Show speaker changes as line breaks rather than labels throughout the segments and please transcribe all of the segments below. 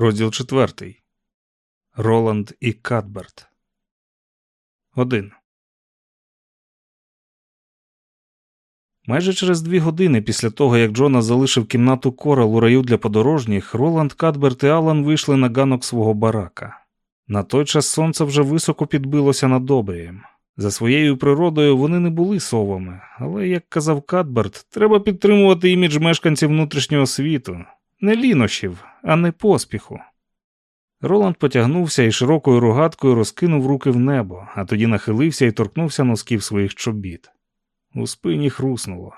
Розділ четвертий. Роланд і Кадберт. Один. Майже через дві години після того, як Джона залишив кімнату Корал у раю для подорожніх, Роланд, Кадберт і Алан вийшли на ганок свого барака. На той час сонце вже високо підбилося над обрієм. За своєю природою вони не були совами, але, як казав Кадберт, треба підтримувати імідж мешканців внутрішнього світу, не лінощів, а не поспіху. Роланд потягнувся і широкою рогаткою розкинув руки в небо, а тоді нахилився і торкнувся носків своїх чобіт. У спині хруснуло.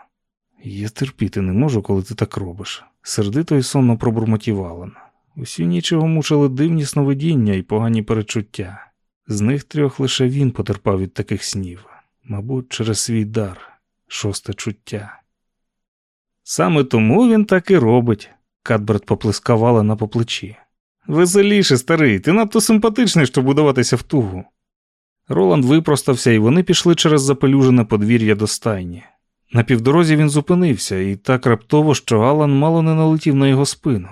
Я терпіти не можу, коли ти так робиш. Сердито і сонно пробурмотів Алан. Усю ніч його мучили дивні сновидіння і погані перечуття. З них трьох лише він потерпав від таких снів, мабуть, через свій дар, шосте чуття. Саме тому він так і робить. Кадберт поплескав Алана по плечі. Веселіше, старий, ти надто симпатичний, щоб будуватися в тугу. Роланд випростався, і вони пішли через запелюжене подвір'я до стайні. На півдорозі він зупинився, і так раптово, що Алан мало не налетів на його спину.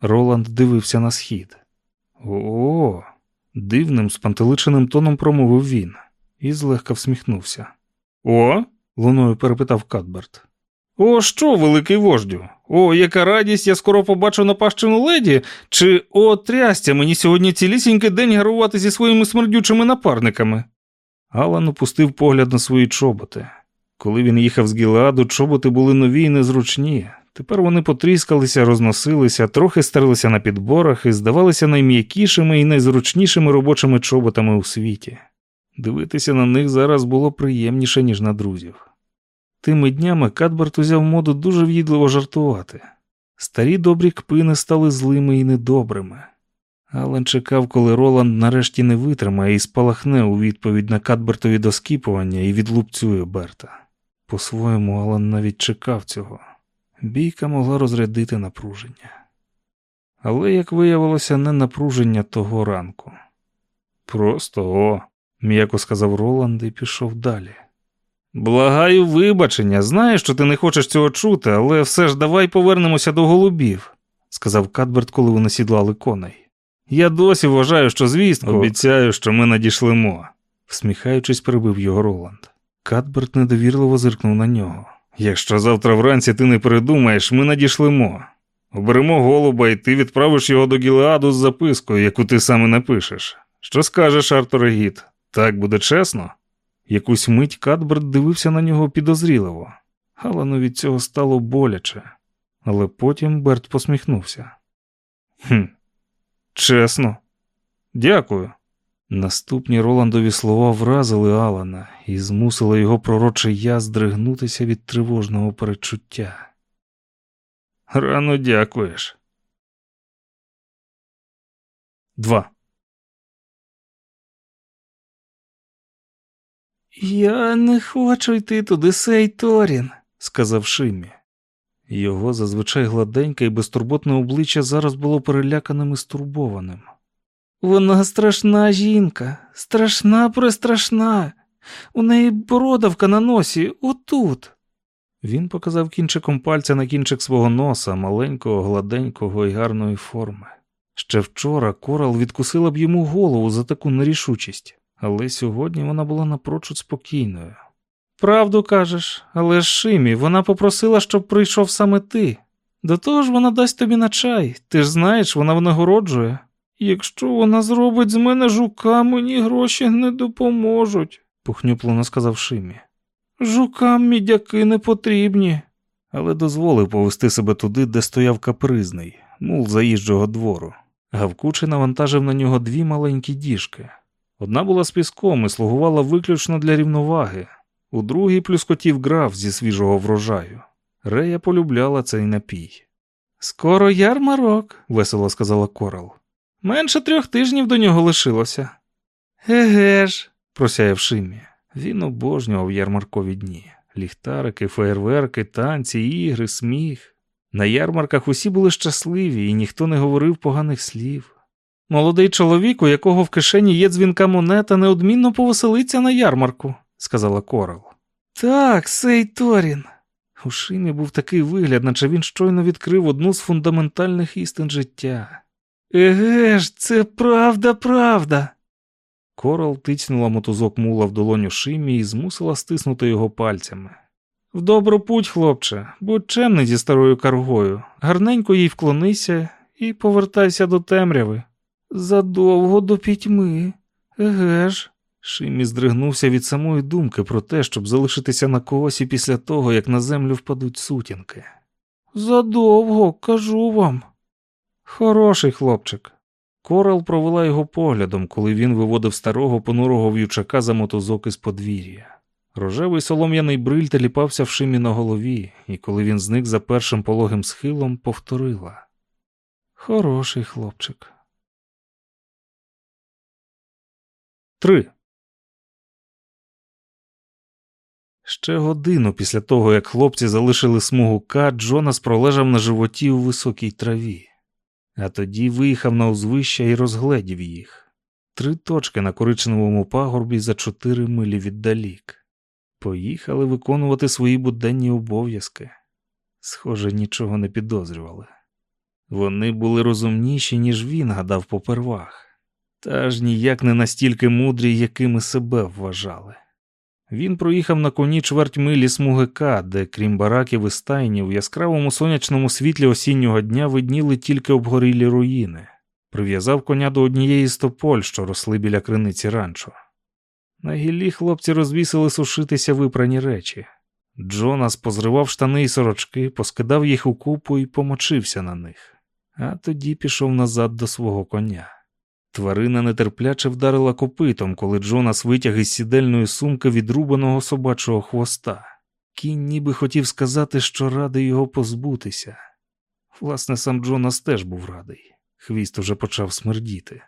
Роланд дивився на схід. О, дивним, спантеличеним тоном промовив він і злегка всміхнувся. О? луною перепитав Кадберт. О, що, великий вождю? О, яка радість, я скоро побачу напащену леді, чи о, трястя, мені сьогодні цілісінький день гарувати зі своїми смердючими напарниками. Алан опустив погляд на свої чоботи. Коли він їхав з Гіладу, чоботи були нові і незручні. Тепер вони потріскалися, розносилися, трохи стерлися на підборах і здавалися найм'якішими і найзручнішими робочими чоботами у світі. Дивитися на них зараз було приємніше, ніж на друзів. Тими днями Кадберт узяв моду дуже в'їдливо жартувати. Старі добрі кпини стали злими і недобрими. Алан чекав, коли Роланд нарешті не витримає і спалахне у відповідь на Кадбертові доскіпування і відлупцює Берта. По-своєму, Алан навіть чекав цього. Бійка могла розрядити напруження. Але, як виявилося, не напруження того ранку. Просто о, м'яко сказав Роланд і пішов далі. Благаю вибачення, знаю, що ти не хочеш цього чути, але все ж давай повернемося до голубів, сказав Кадберт, коли вони сідлали коней. Я досі вважаю, що звістку обіцяю, що ми надішлемо, всміхаючись, перебив його Роланд. Кадберт недовірливо зиркнув на нього. Якщо завтра вранці ти не передумаєш, ми надішлемо. Оберемо голуба, і ти відправиш його до Гілеаду з запискою, яку ти саме напишеш. Що скажеш, Артуре Гіт? Так буде чесно? Якусь мить Кадберт дивився на нього підозріливо, Алану від цього стало боляче, але потім Берт посміхнувся. «Хм, Чесно, дякую. Наступні Роландові слова вразили Алана і змусили його пророче я здригнутися від тривожного перечуття. Рано дякуєш. 2.
Я не хочу йти туди, сей Торін, сказав Шимі.
Його зазвичай гладеньке і безтурботне обличчя зараз було переляканим і стурбованим.
Вона страшна жінка, страшна престрашна. У неї бородавка на носі, отут.
Він показав кінчиком пальця на кінчик свого носа, маленького, гладенького і гарної форми. Ще вчора корал відкусила б йому голову за таку нерішучість але сьогодні вона була напрочуд спокійною.
Правду кажеш, але Шимі, вона попросила, щоб прийшов саме ти. До того ж вона дасть тобі на чай, ти ж знаєш, вона винагороджує. Якщо вона зробить з мене жука, мені гроші не допоможуть, похнюплено сказав Шимі. Жукам мідяки не потрібні.
Але дозволив повести себе туди, де стояв капризний, мул заїжджого двору. Гавкучий навантажив на нього дві маленькі діжки. Одна була з піском і слугувала виключно для рівноваги, у другій плюскотів граф зі свіжого врожаю. Рея полюбляла цей напій.
Скоро ярмарок, весело сказала Корал. Менше трьох тижнів до нього лишилося. Еге ж, просяяв Шимі.
Він обожнював ярмаркові дні. Ліхтарики, феєрверки, танці, ігри, сміх. На ярмарках усі були щасливі, і ніхто не говорив поганих слів.
Молодий чоловік, у якого в кишені є дзвінка монета, неодмінно повеселиться на ярмарку, сказала Корал. Так, сей Торін.
У Шимі був такий вигляд, наче він щойно відкрив одну з фундаментальних істин життя.
Еге ж, це правда, правда.
Корал тицнула мотузок мула в долоню Шимі і змусила стиснути його пальцями.
В добру путь, хлопче, будь чемний зі старою каргою, гарненько їй вклонися і повертайся до темряви. Задовго до пітьми. Еге ж.
Шимі здригнувся від самої думки про те, щоб залишитися на когось і після того, як на землю впадуть сутінки.
Задовго, кажу вам. Хороший хлопчик.
Корал провела його поглядом, коли він виводив старого понурого в'ючака за мотузок із подвір'я. Рожевий солом'яний бриль теліпався в шимі на голові, і коли він зник за першим пологим схилом, повторила
Хороший хлопчик.
Три. Ще годину після того, як хлопці залишили смугу К, Джонас пролежав на животі у високій траві, а тоді виїхав на узвища і розгледів їх. Три точки на коричневому пагорбі за чотири милі віддалік. Поїхали виконувати свої буденні обов'язки. Схоже, нічого не підозрювали. Вони були розумніші, ніж він гадав попервах, та ж ніяк не настільки мудрі, якими себе вважали. Він проїхав на коні чверть милі смуги де, крім бараків і стайні, в яскравому сонячному світлі осіннього дня видніли тільки обгорілі руїни, прив'язав коня до однієї з тополь, що росли біля криниці ранчо. На гіллі хлопці розвісили сушитися випрані речі. Джонас позривав штани й сорочки, поскидав їх у купу і помочився на них, а тоді пішов назад до свого коня. Тварина нетерпляче вдарила копитом, коли Джонас витяг із сідельної сумки відрубаного собачого хвоста. Кінь ніби хотів сказати, що радий його позбутися. Власне, сам Джонас теж був радий. Хвіст уже почав смердіти.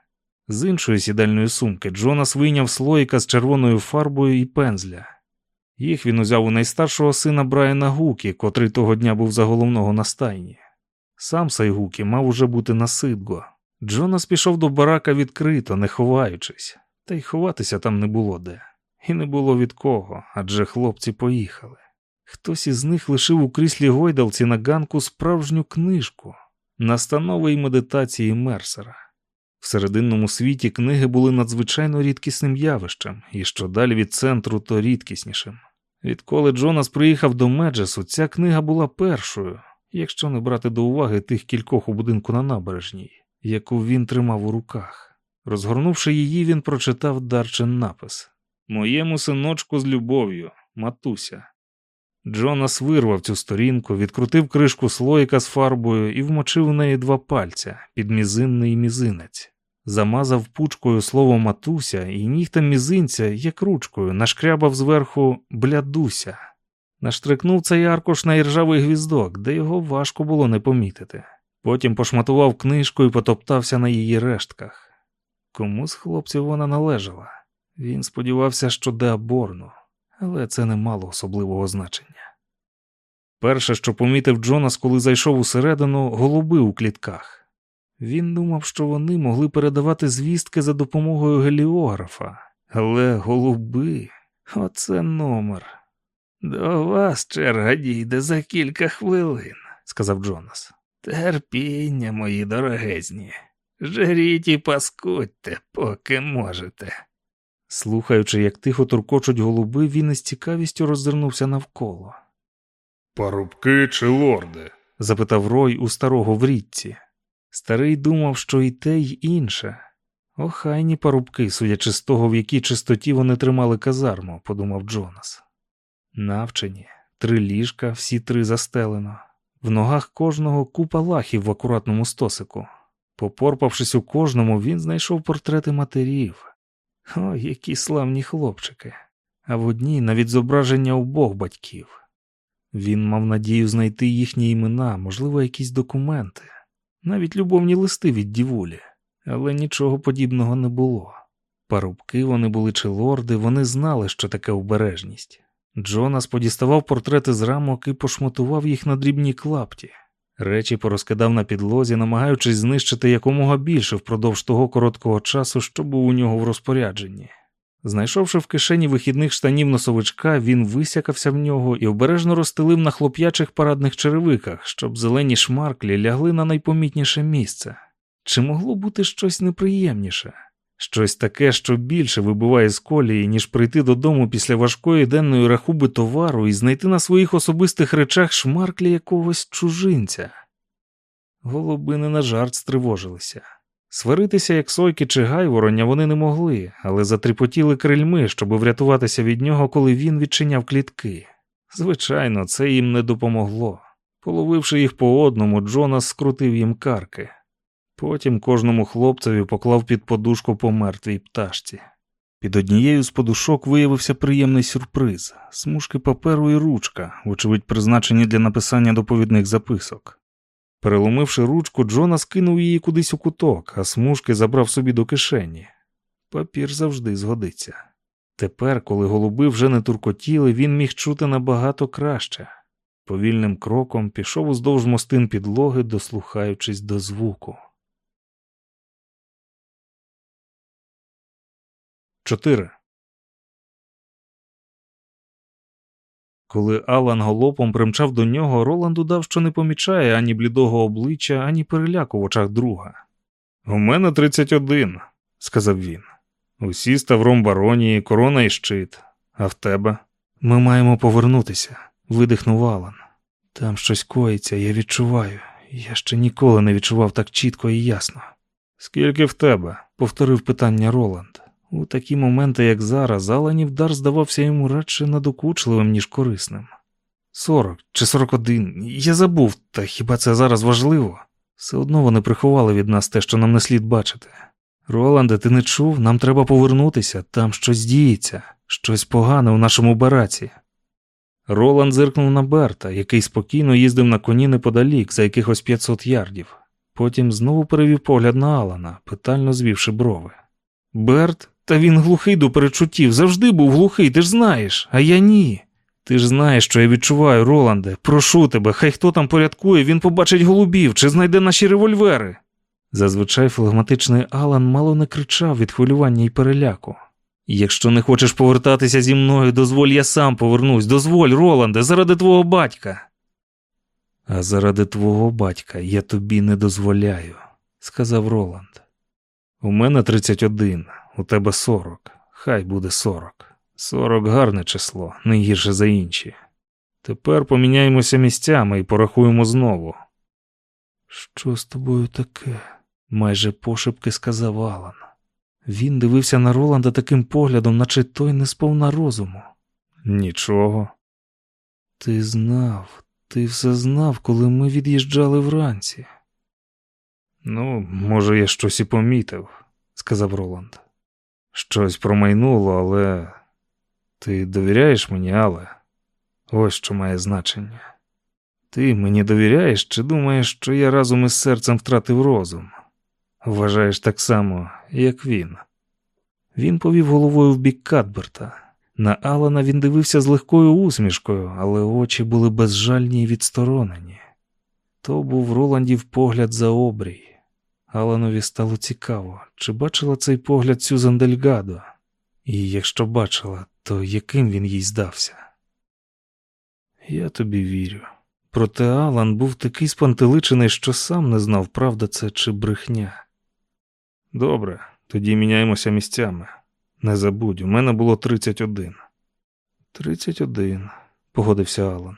З іншої сідальної сумки Джонас вийняв слоїка з червоною фарбою і пензля. Їх він узяв у найстаршого сина Брайана Гукі, котрий того дня був за головного на стайні. Сам Сайгукі мав уже бути на Сидго. Джонас пішов до барака відкрито, не ховаючись, та й ховатися там не було де. І не було від кого, адже хлопці поїхали. Хтось із них лишив у кріслі гойдалці на ганку справжню книжку настанови й медитації Мерсера. В серединному світі книги були надзвичайно рідкісним явищем, і що далі від центру, то рідкіснішим. Відколи Джонас приїхав до Меджесу, ця книга була першою, якщо не брати до уваги тих кількох у будинку на набережній, яку він тримав у руках. Розгорнувши її, він прочитав дарчин напис Моєму синочку з любов'ю, матуся. Джонас вирвав цю сторінку, відкрутив кришку слоїка з фарбою і вмочив у неї два пальця підмізинний і мізинець. Замазав пучкою слово матуся і нігтем мізинця, як ручкою, нашкрябав зверху блядуся. Наштрикнув цей аркуш на іржавий гвіздок, де його важко було не помітити. Потім пошматував книжку і потоптався на її рештках. Кому з хлопців вона належала? Він сподівався, що Деаборну, але це не мало особливого значення. Перше, що помітив Джонас, коли зайшов усередину, голуби у клітках. Він думав, що вони могли передавати звістки за допомогою геліографа, але голуби оце номер. До вас черга дійде за кілька хвилин, сказав Джонас. Терпіння, мої дорогезні. Жеріть і паскудьте, поки можете. Слухаючи, як тихо туркочуть голуби, він із цікавістю роззирнувся навколо.
Парубки чи лорди?
запитав Рой у старого в річці. Старий думав, що і те, й інше. Охайні парубки, судячи з того, в якій чистоті вони тримали казарму, подумав Джонас. Навчені, три ліжка, всі три застелено. В ногах кожного купа лахів в акуратному стосику. Попорпавшись у кожному, він знайшов портрети матерів. О, які славні хлопчики, а в одній навіть зображення обох батьків. Він мав надію знайти їхні імена, можливо, якісь документи, навіть любовні листи від дівулі, але нічого подібного не було. Парубки вони були чи лорди, вони знали, що таке обережність. Джонас подіставав портрети з рамок і пошмотував їх на дрібні клапті. Речі порозкидав на підлозі, намагаючись знищити якомога більше впродовж того короткого часу, що був у нього в розпорядженні. Знайшовши в кишені вихідних штанів носовичка, він висякався в нього і обережно розстелив на хлоп'ячих парадних черевиках, щоб зелені шмарклі лягли на найпомітніше місце. Чи могло бути щось неприємніше? Щось таке, що більше вибиває з колії, ніж прийти додому після важкої денної рахуби товару і знайти на своїх особистих речах шмарклі якогось чужинця. Голуби не на жарт стривожилися. Сваритися, як сойки чи гайвороня, вони не могли, але затріпотіли крильми, щоб врятуватися від нього, коли він відчиняв клітки. Звичайно, це їм не допомогло. Половивши їх по одному, Джонас скрутив їм карки. Потім кожному хлопцеві поклав під подушку по мертвій пташці. Під однією з подушок виявився приємний сюрприз смужки паперу і ручка, вочевидь, призначені для написання доповідних записок. Переломивши ручку, Джона скинув її кудись у куток, а смужки забрав собі до кишені. Папір завжди згодиться. Тепер, коли голуби вже не туркотіли, він міг чути набагато краще. Повільним кроком пішов уздовж мостин підлоги, дослухаючись до звуку. 4. Коли Алан галопом примчав до нього, Роланд удав, що не помічає ані блідого обличчя, ані переляку в очах друга. У мене 31, сказав він. Усі ставром баронії, корона і щит. А в тебе? Ми маємо повернутися, видихнув Алан. Там щось коїться, я відчуваю. Я ще ніколи не відчував так чітко і ясно. Скільки в тебе? повторив питання Роланд. У такі моменти, як зараз, Аланів дар здавався йому радше надокучливим, ніж корисним. Сорок чи сорок один. Я забув, та хіба це зараз важливо? Все одно вони приховали від нас те, що нам не слід бачити. Роланде, ти не чув? Нам треба повернутися, там щось діється, щось погане у нашому бараці. Роланд зиркнув на Берта, який спокійно їздив на коні неподалік, за якихось 500 ярдів. Потім знову перевів погляд на Алана, питально звівши брови. Берт, та він глухий до перечуттів, завжди був глухий, ти ж знаєш, а я ні. Ти ж знаєш, що я відчуваю, Роланде. Прошу тебе, хай хто там порядкує, він побачить голубів чи знайде наші револьвери. Зазвичай флегматичний Алан мало не кричав від хвилювання і переляку. Якщо не хочеш повертатися зі мною, дозволь, я сам повернусь. Дозволь, Роланде, заради твого батька. А заради твого батька я тобі не дозволяю, сказав Роланд. У мене 31, у тебе 40. Хай буде 40. 40 гарне число, не гірше за інші. Тепер поміняємося місцями і порахуємо знову. Що з тобою таке? майже пошепки сказав Алан. Він дивився на Роланда таким поглядом, наче той не сповна розуму. Нічого. Ти знав, ти все знав, коли ми від'їжджали вранці. Ну, може, я щось і помітив, сказав Роланд. Щось промайнуло, але ти довіряєш мені, але ось що має значення. Ти мені довіряєш чи думаєш, що я разом із серцем втратив розум? Вважаєш так само, як він. Він повів головою в бік Кадберта. На Алана він дивився з легкою усмішкою, але очі були безжальні й відсторонені. То був Роландів погляд за обрій. Аланові стало цікаво, чи бачила цей погляд Сюзан Дельгадо, і якщо бачила, то яким він їй здався? Я тобі вірю. Проте Алан був такий спантеличений, що сам не знав, правда це чи брехня. Добре, тоді міняємося місцями. Не забудь, у мене було 31. 31, погодився Алан.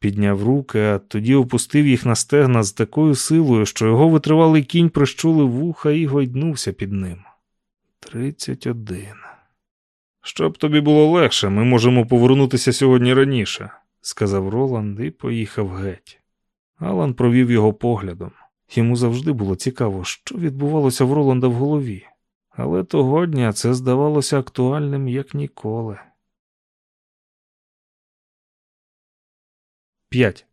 Підняв руки, а тоді опустив їх на стегна з такою силою, що його витривалий кінь прищулив вуха і гойднувся під ним. 31. Щоб тобі було легше, ми можемо повернутися сьогодні раніше, сказав Роланд і поїхав геть. Алан провів його поглядом. Йому завжди було цікаво, що відбувалося в Роланда в голові, але того дня це здавалося актуальним як ніколи. 5.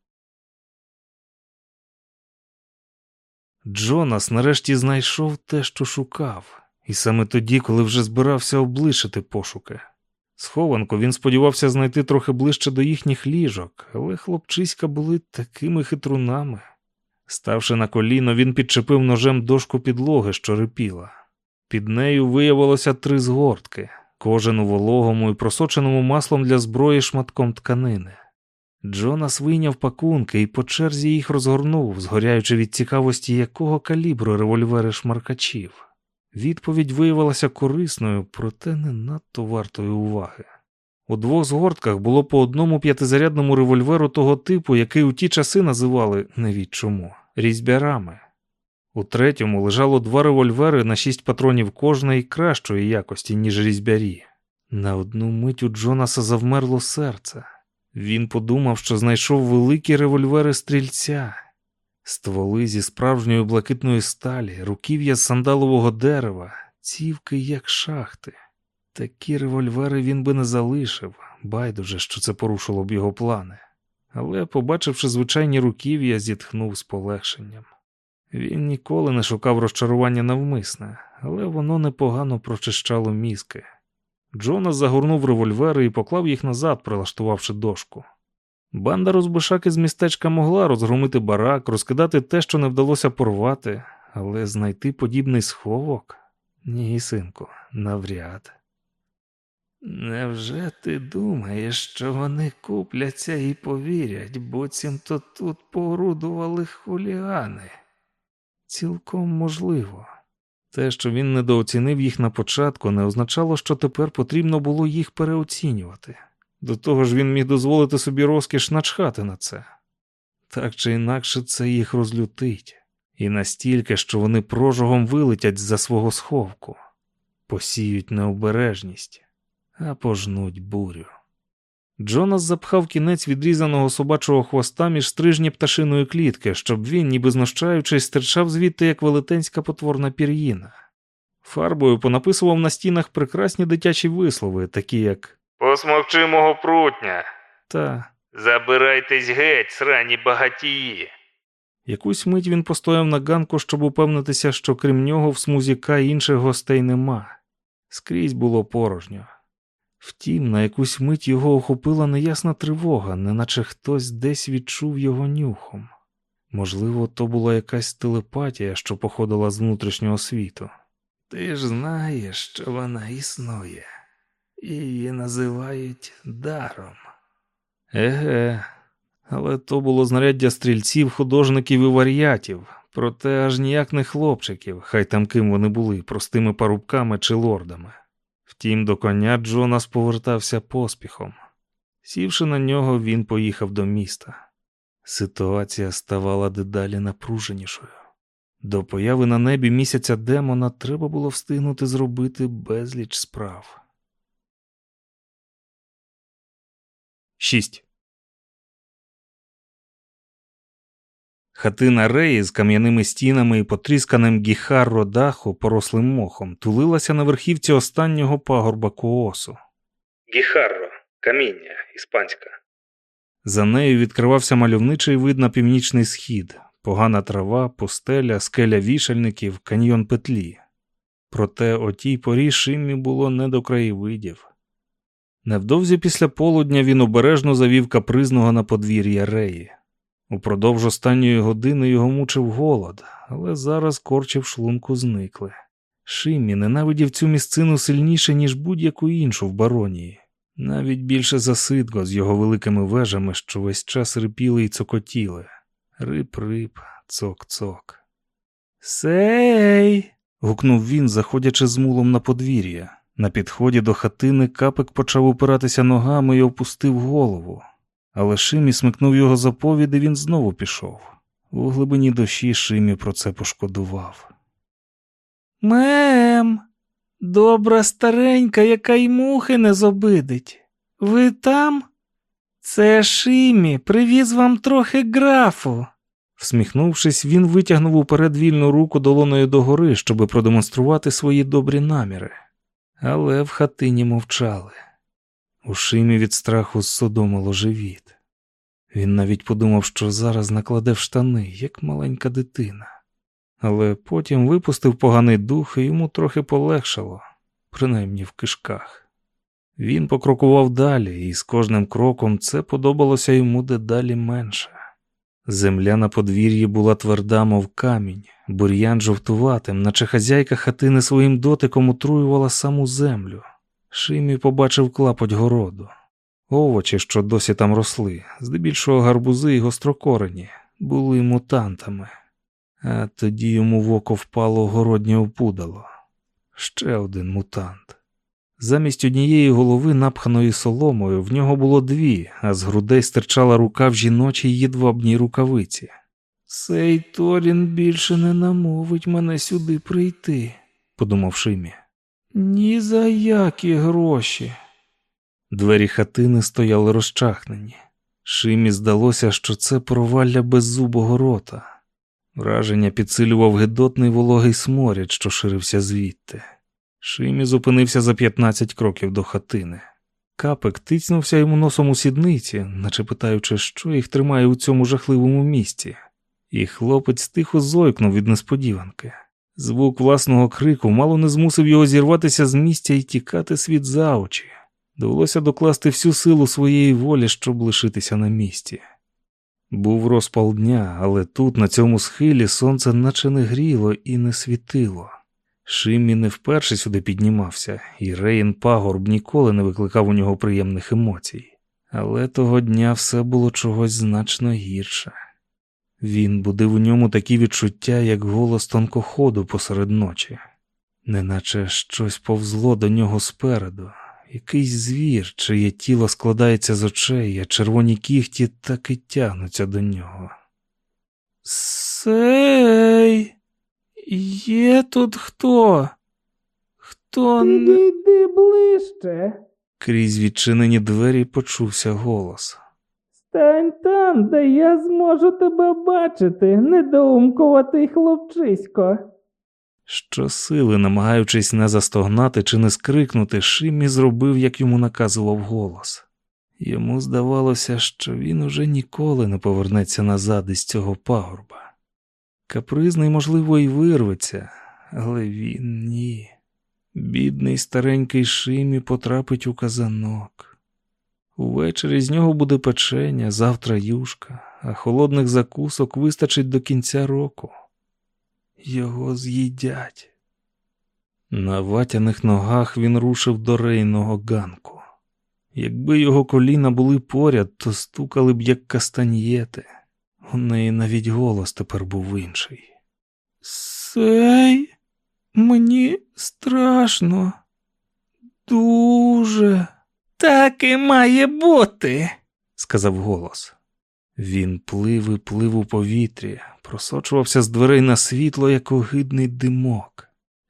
Джонас нарешті знайшов те, що шукав, і саме тоді, коли вже збирався облишити пошуки. Схованку він сподівався знайти трохи ближче до їхніх ліжок, але хлопчиська були такими хитрунами. Ставши на коліно, він підчепив ножем дошку підлоги, що рипіла. Під нею виявилося три згортки, кожен у вологому і просоченому маслом для зброї шматком тканини. Джонас вийняв пакунки і по черзі їх розгорнув, згоряючи від цікавості, якого калібру револьвери шмаркачів. Відповідь виявилася корисною, проте не надто вартою уваги. У двох згортках було по одному п'ятизарядному револьверу того типу, який у ті часи називали не від чому різьбярами. У третьому лежало два револьвери на шість патронів кожної кращої якості, ніж різьбярі. На одну мить у Джонаса завмерло серце. Він подумав, що знайшов великі револьвери стрільця, стволи зі справжньої блакитної сталі, руків'я з сандалового дерева, цівки, як шахти. Такі револьвери він би не залишив, байдуже, що це порушило б його плани. Але, побачивши звичайні руків'я, зітхнув з полегшенням. Він ніколи не шукав розчарування навмисне, але воно непогано прочищало мізки. Джонас загорнув револьвери і поклав їх назад, прилаштувавши дошку. Банда розбишаки з містечка могла розгромити барак, розкидати те, що не вдалося порвати, але знайти подібний сховок? Ні, синку, навряд. Невже ти думаєш, що вони купляться і повірять, буцімто тут порудували хулігани? Цілком можливо. Те, що він недооцінив їх на початку, не означало, що тепер потрібно було їх переоцінювати. До того ж він міг дозволити собі розкіш начхати на це. Так чи інакше це їх розлютить, і настільки, що вони прожогом вилетять за свого сховку, посіють необережність, а пожнуть бурю. Джонас запхав кінець відрізаного собачого хвоста між стрижні пташиної клітки, щоб він, ніби знущаючись, стирчав звідти як велетенська потворна пір'їна. Фарбою понаписував на стінах прекрасні дитячі вислови, такі як
Посмовчи мого прутня.
та
Забирайтесь геть, срані багатії.
Якусь мить він постояв на ганку, щоб упевнитися, що крім нього в смузі К інших гостей нема. Скрізь було порожньо. Втім, на якусь мить його охопила неясна тривога, неначе хтось десь відчув його нюхом. Можливо, то була якась телепатія, що походила з внутрішнього світу. Ти ж знаєш, що вона існує, її називають даром. Еге, але то було знаряддя стрільців, художників і варіатів, проте аж ніяк не хлопчиків, хай там ким вони були, простими парубками чи лордами. Втім, до коня Джонас повертався поспіхом. Сівши на нього, він поїхав до міста. Ситуація ставала дедалі напруженішою. До появи на небі місяця демона треба було встигнути зробити безліч справ. 6. Хатина Реї з кам'яними стінами і потрісканим гіхарро даху, порослим мохом, тулилася на верхівці останнього пагорба коосу. Гіхарро каміння іспанська. За нею відкривався мальовничий вид на північний схід, погана трава, пустеля, скеля вішальників, каньйон петлі. Проте о тій порі Шиммі було не до краєвидів. Невдовзі після полудня він обережно завів капризного на подвір'я Реї. Упродовж останньої години його мучив голод, але зараз корчі шлунку зникли. Шиммі ненавидів цю місцину сильніше, ніж будь-яку іншу в баронії, навіть більше за з його великими вежами, що весь час рипіли й цокотіли. Рип-рип, цок-цок. Сей. гукнув він, заходячи з мулом на подвір'я. На підході до хатини капик почав упиратися ногами і опустив голову. Але Шимі смикнув його за повід, і він знову пішов. У глибині душі Шимі про це пошкодував. Мем, добра старенька, яка й мухи не зобидить. Ви там? Це Шимі, привіз вам трохи графу. Всміхнувшись, він витягнув уперед вільну руку долоною догори, щоби продемонструвати свої добрі наміри. Але в хатині мовчали. У Шимі від страху зсодомило живіт. Він навіть подумав, що зараз накладе в штани, як маленька дитина, але потім випустив поганий дух і йому трохи полегшало, принаймні в кишках. Він покрокував далі, і з кожним кроком це подобалося йому дедалі менше. Земля на подвір'ї була тверда, мов камінь, бур'ян жовтуватим, наче хазяйка хатини своїм дотиком отруювала саму землю. Шимі побачив клапоть городу. Овочі, що досі там росли, здебільшого гарбузи і гострокорені, були мутантами, а тоді йому в око впало городнє опудало. Ще один мутант. Замість однієї голови, напханої соломою, в нього було дві, а з грудей стирчала рука в жіночій їдвабній рукавиці. Сей Торін більше не намовить мене сюди прийти, подумав Шимі. Ні за які гроші. Двері хатини стояли розчахнені. Шимі здалося, що це провалля беззубого рота. Враження підсилював гидотний вологий сморід, що ширився звідти. Шимі зупинився за 15 кроків до хатини. Капик тицнувся йому носом у сідниці, наче питаючи, що їх тримає у цьому жахливому місці, і хлопець тихо зойкнув від несподіванки. Звук власного крику мало не змусив його зірватися з місця і тікати світ за очі. Довелося докласти всю силу своєї волі, щоб лишитися на місці. Був розпал дня, але тут, на цьому схилі, сонце наче не гріло і не світило. Шиммі не вперше сюди піднімався, і Рейн Пагорб ніколи не викликав у нього приємних емоцій. Але того дня все було чогось значно гірше. Він будив у ньому такі відчуття, як голос тонкоходу посеред ночі, неначе щось повзло до нього спереду, якийсь звір, чиє тіло складається з очей, а червоні кіхті так і тягнуться до нього. Сей, є тут хто? Хто не.
Підійди ближче.
Крізь відчинені двері почувся голос.
Стань там, де я зможу тебе бачити, недоумкуватий хлопчисько.
Щосили, намагаючись не застогнати чи не скрикнути, Шиммі зробив, як йому наказував голос. Йому здавалося, що він уже ніколи не повернеться назад із цього пагорба. Капризний, можливо, і вирветься, але він ні. Бідний старенький Шимі потрапить у казанок. Увечері з нього буде печення, завтра юшка, а холодних закусок вистачить до кінця року. Його з'їдять. На ватяних ногах він рушив до рейного ганку. Якби його коліна були поряд, то стукали б як кастаньєти. У неї навіть голос тепер був інший. Сей, мені страшно. Дуже.
Так і має бути.
сказав голос. Він плив і плив у повітрі, просочувався з дверей на світло, як огидний димок.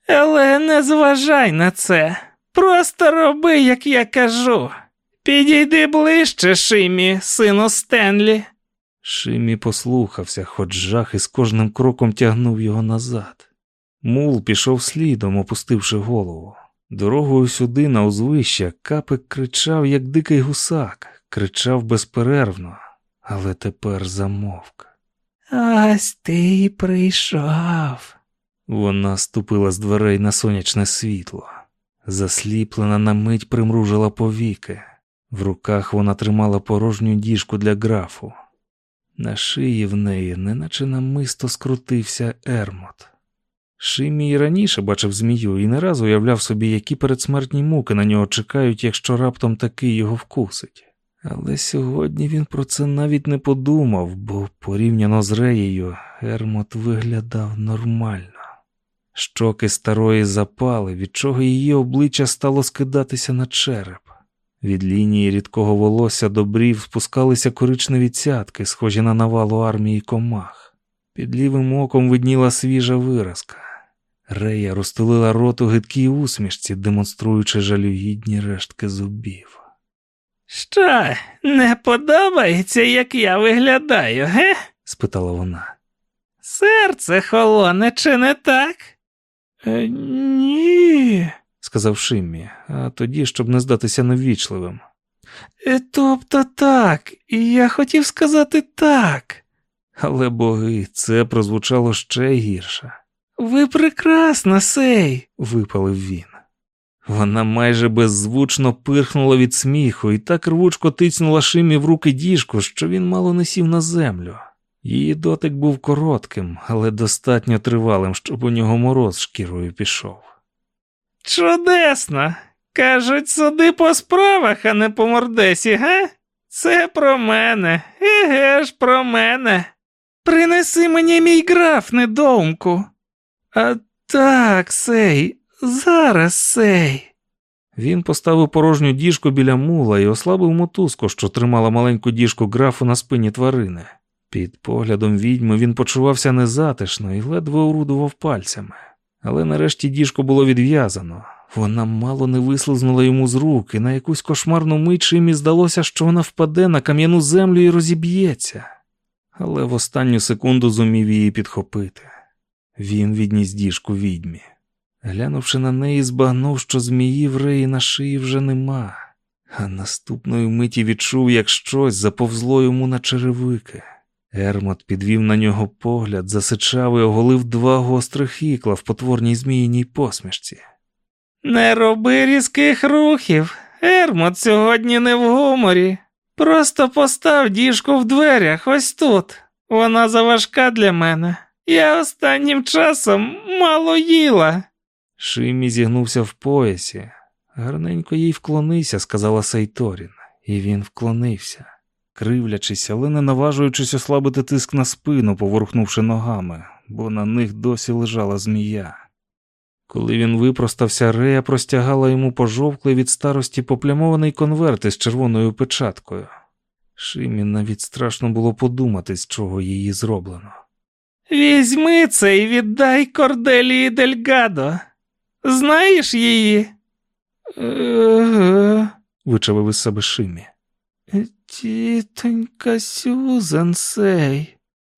Але не зважай на це. Просто роби, як я кажу. Підійди ближче, Шимі, сину Стенлі.
Шимі послухався, хоч жах із кожним кроком тягнув його назад. Мул пішов слідом, опустивши голову. Дорогою сюди, на узвище, капик кричав, як дикий гусак, кричав безперервно, але тепер замовк.
Ось ти й прийшов.
Вона ступила з дверей на сонячне світло. Засліплена на мить примружила повіки. В руках вона тримала порожню діжку для графу. На шиї в неї, неначе намисто скрутився ермот. Шимі і раніше бачив змію і не раз уявляв собі, які передсмертні муки на нього чекають, якщо раптом таки його вкусить. Але сьогодні він про це навіть не подумав, бо порівняно з реєю Ермот виглядав нормально. Щоки старої запали, від чого її обличчя стало скидатися на череп. Від лінії рідкого волосся до брів спускалися коричневі цятки, схожі на навалу армії комах. Під лівим оком видніла свіжа виразка. Рея розтулила рот у гидкій усмішці, демонструючи жалюгідні рештки зубів.
Що, не подобається, як я виглядаю, ге?
спитала вона.
Серце холоне, чи не так? Е, ні.
сказав Шиммі, а тоді, щоб не здатися неввічливим.
Е, тобто так, я хотів сказати так.
Але боги, це прозвучало ще гірше,
Ви прекрасна, сей.
випалив він. Вона майже беззвучно пирхнула від сміху і так рвучко тицнула Шимі в руки діжку, що він мало не сів на землю. Її дотик був коротким, але достатньо тривалим, щоб у нього мороз шкірою пішов.
Чудесно. Кажуть, суди по справах, а не по мордесі, га? Це про мене, еге ж про мене. Принеси мені мій граф, недоумку. А так, сей, зараз сей.
Він поставив порожню діжку біля мула і ослабив мотузку, що тримала маленьку діжку графу на спині тварини. Під поглядом відьми він почувався незатишно і ледве орудував пальцями. Але нарешті діжку було відв'язано. Вона мало не вислизнула йому з рук, і на якусь кошмарну мить Шимі здалося, що вона впаде на кам'яну землю і розіб'ється. Але в останню секунду зумів її підхопити. Він відніс діжку відьмі. Глянувши на неї, збагнув, що змії в реї на шиї вже нема, а наступної миті відчув, як щось заповзло йому на черевики. Ермот підвів на нього погляд, засичав і оголив два гострих ікла в потворній зміїній посмішці.
Не роби різких рухів. Ермот сьогодні не в гуморі. Просто постав діжку в дверях ось тут. Вона заважка для мене. Я останнім часом мало їла.
Шимі зігнувся в поясі. Гарненько їй вклонися, сказала Сейторін, і він вклонився, кривлячись, але не наважуючись ослабити тиск на спину, поворухнувши ногами, бо на них досі лежала змія. Коли він випростався, Рея простягала йому пожовклий від старості поплямований конверт із червоною печаткою. Шимі навіть страшно було подумати, з чого її зроблено.
Візьми це і віддай Корделії Дельгадо. Знаєш її? Е,
вичавив із себе Шимі.
Тітонька Сюзан Сей.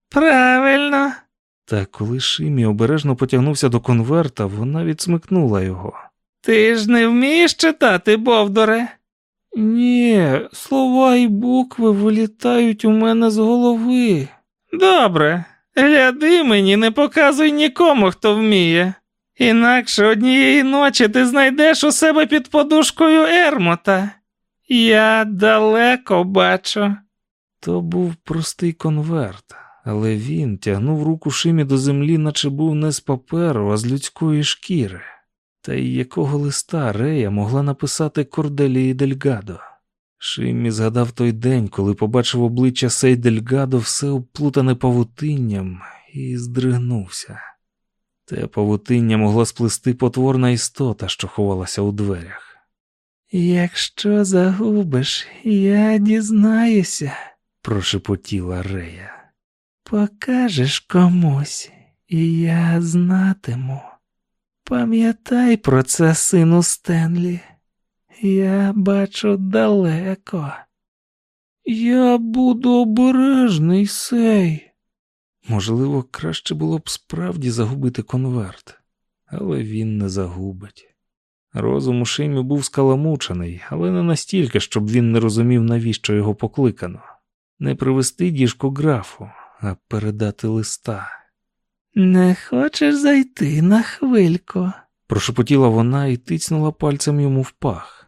Правильно.
Та коли Шимі обережно потягнувся до конверта, вона відсмикнула його.
Ти ж не вмієш читати, Бовдоре? Ні, слова і букви вилітають у мене з голови. Добре, гляди мені, не показуй нікому, хто вміє. Інакше однієї ночі ти знайдеш у себе під подушкою Ермота. Я далеко бачу.
То був простий конверт, але він тягнув руку Шимі до землі, наче був не з паперу, а з людської шкіри. Та й якого листа Рея могла написати Корделії Дельгадо? Шиммі згадав той день, коли побачив обличчя Сей Дельгадо все обплутане павутинням, і здригнувся. Те павутиння могла сплести потворна істота, що ховалася у дверях.
Якщо загубиш, я дізнаюся,
прошепотіла Рея.
Покажеш комусь, і я знатиму. Пам'ятай про це, сину Стенлі. Я бачу далеко. Я буду обережний сей.
Можливо, краще було б справді загубити конверт, але він не загубить. Розум у Шимі був скаламучений, але не настільки, щоб він не розумів, навіщо його покликано. Не привести діжку графу, а передати листа.
Не хочеш зайти на хвильку?
прошепотіла вона і тицнула пальцем йому в пах.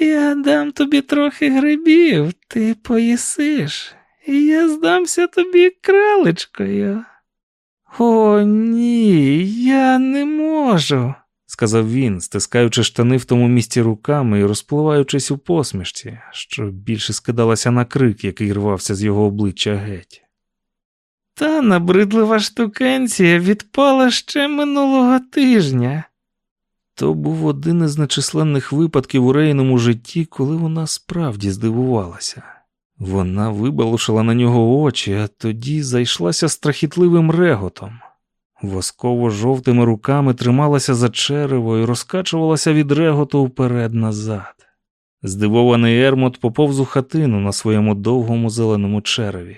Я дам тобі трохи грибів, ти поїсиш, я здамся тобі кралечкою. О, ні, я не можу,
сказав він, стискаючи штани в тому місці руками і розпливаючись у посмішці, що більше скидалася на крик, який рвався з його обличчя геть.
Та набридлива штукенція відпала ще минулого тижня.
То був один із нечисленних випадків у рейному житті, коли вона справді здивувалася. Вона вибалушила на нього очі, а тоді зайшлася страхітливим реготом. Восково жовтими руками трималася за черево і розкачувалася від реготу вперед назад. Здивований Ермот поповз у хатину на своєму довгому зеленому череві.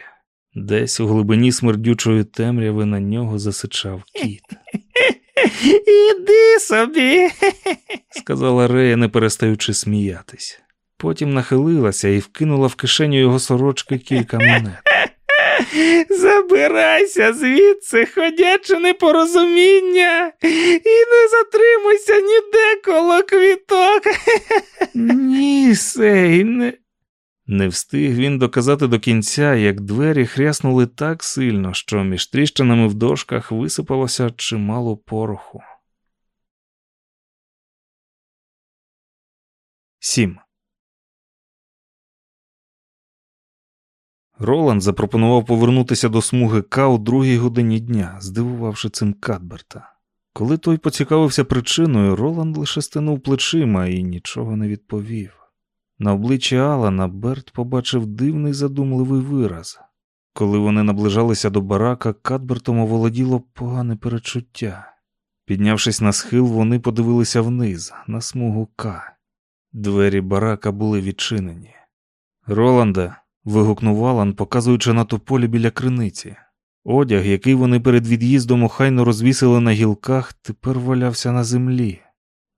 Десь у глибині смердючої темряви на нього засичав кіт.
Іди собі,
сказала Рея, не перестаючи сміятись. Потім нахилилася і вкинула в кишеню його сорочки кілька монет.
Забирайся звідси, ходяче непорозуміння, і не затримуйся ніде коло квіток. Ні, сей, не...
Не встиг він доказати до кінця, як двері хряснули так сильно, що між тріщинами в дошках висипалося чимало пороху. 7. Роланд запропонував повернутися до смуги К у другій годині дня, здивувавши цим Кадберта. Коли той поцікавився причиною, Роланд лише стинув плечима і нічого не відповів. На обличчі Алана Берт побачив дивний задумливий вираз. Коли вони наближалися до барака, Кадбертом оволоділо погане перечуття. Піднявшись на схил, вони подивилися вниз, на смугу К. Двері барака були відчинені. Роланда. Вигукнув Алан, показуючи на тополі біля криниці. Одяг, який вони перед від'їздом охайно розвісили на гілках, тепер валявся на землі.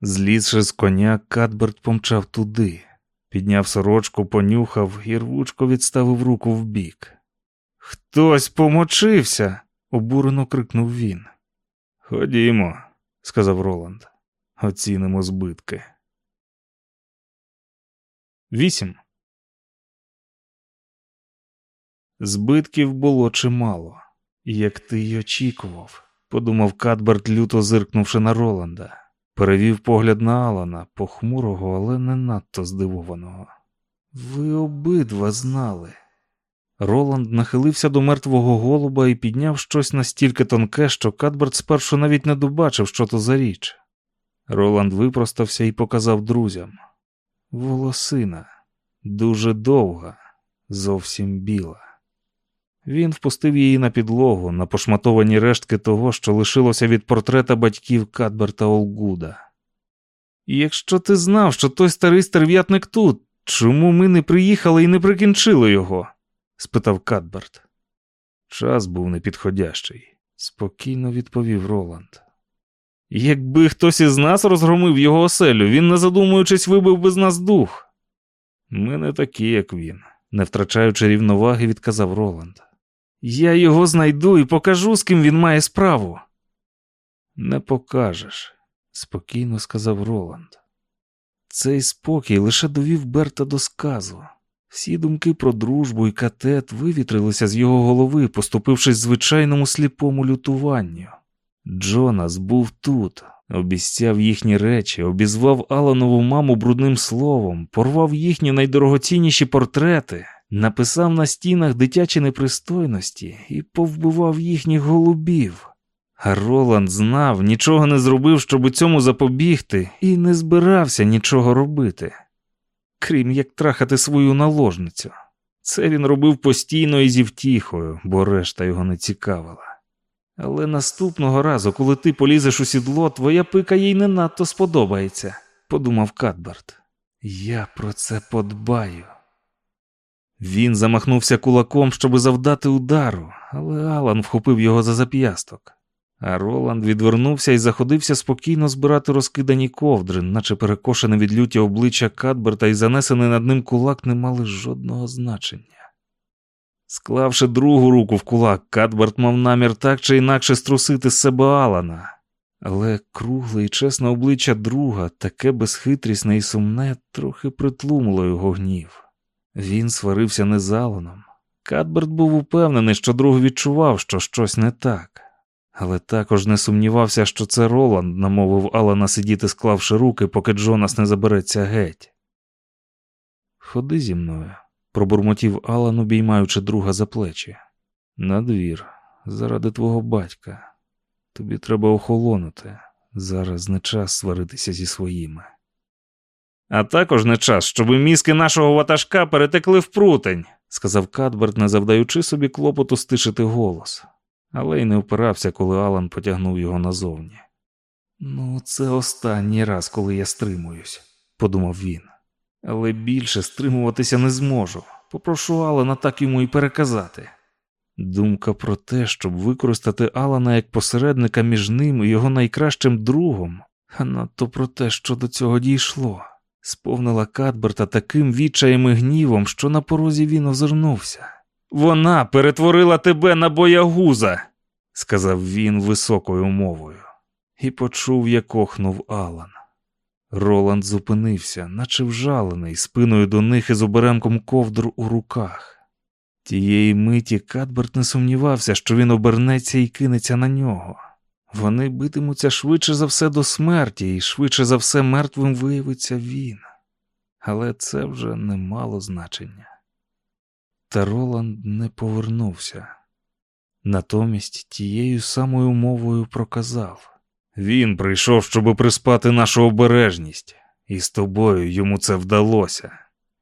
Злізши з коня, Кадберт помчав туди, підняв сорочку, понюхав і рвучко відставив руку вбік. Хтось помочився, обурено крикнув він. Ходімо, сказав Роланд. Оцінимо збитки. Вісім. Збитків було чимало, як ти й очікував, подумав Кадберт, люто зиркнувши на Роланда. Перевів погляд на Алана, похмурого, але не надто здивованого. Ви обидва знали. Роланд нахилився до мертвого голуба і підняв щось настільки тонке, що Кадберт спершу навіть не добачив, що то за річ. Роланд випростався і показав друзям. Волосина дуже довга, зовсім біла. Він впустив її на підлогу, на пошматовані рештки того, що лишилося від портрета батьків Кадберта Олгуда. Якщо ти знав, що той старий стерв'ятник тут, чому ми не приїхали і не прикінчили його? спитав Кадберт. Час був непідходящий, спокійно відповів Роланд. Якби хтось із нас розгромив його оселю, він, не задумуючись, вибив би з нас дух. Ми не такі, як він, не втрачаючи рівноваги, відказав Роланд. Я його знайду і покажу, з ким він має справу. Не покажеш, спокійно сказав Роланд. Цей спокій лише довів Берта до сказу. Всі думки про дружбу і катет вивітрилися з його голови, поступившись звичайному сліпому лютуванню. Джонас був тут, обіцяв їхні речі, обізвав Аланову маму брудним словом, порвав їхні найдорогоцінніші портрети, написав на стінах дитячі непристойності і повбивав їхніх голубів. Роланд знав, нічого не зробив, щоб у цьому запобігти, і не збирався нічого робити крім як трахати свою наложницю. Це він робив постійно і зі втіхою, бо решта його не цікавила. Але наступного разу, коли ти полізеш у сідло, твоя пика їй не надто сподобається, подумав Кадберт. Я про це подбаю. Він замахнувся кулаком, щоби завдати удару, але Алан вхопив його за зап'ясток. А Роланд відвернувся і заходився спокійно збирати розкидані ковдри, наче перекошене від люті обличчя Кадберта і занесений над ним кулак не мали жодного значення. Склавши другу руку в кулак, Кадберт мав намір так чи інакше струсити з себе Алана, але кругле і чесне обличчя друга, таке безхитрісне і сумне, трохи притлумило його гнів. Він сварився не з Аланом. Кадберт був упевнений, що друг відчував, що щось не так але також не сумнівався, що це Роланд намовив Алана сидіти, склавши руки, поки Джонас не забереться геть. Ходи зі мною, пробурмотів Алан, обіймаючи друга за плечі. На двір, заради твого батька. Тобі треба охолонути. Зараз не час сваритися зі своїми. А також не час, щоб мізки нашого ватажка перетекли в прутень, сказав Кадберт, не завдаючи собі клопоту стишити голос але й не впирався, коли Алан потягнув його назовні. Ну, це останній раз, коли я стримуюсь, подумав він. Але більше стримуватися не зможу. Попрошу Алана так йому і переказати. Думка про те, щоб використати Алана як посередника між ним і його найкращим другом, а надто про те, що до цього дійшло, сповнила Кадберта таким відчаєм і гнівом, що на порозі він озирнувся. Вона перетворила тебе на боягуза, сказав він високою мовою, і почув, як охнув Алан. Роланд зупинився, наче вжалений, спиною до них із оберемком ковдру у руках. Тієї миті Кадберт не сумнівався, що він обернеться і кинеться на нього. Вони битимуться швидше за все до смерті, і швидше за все мертвим виявиться він. але це вже не мало значення. Та Роланд не повернувся. Натомість тією самою мовою проказав він прийшов, щоб приспати нашу обережність, і з тобою йому це вдалося.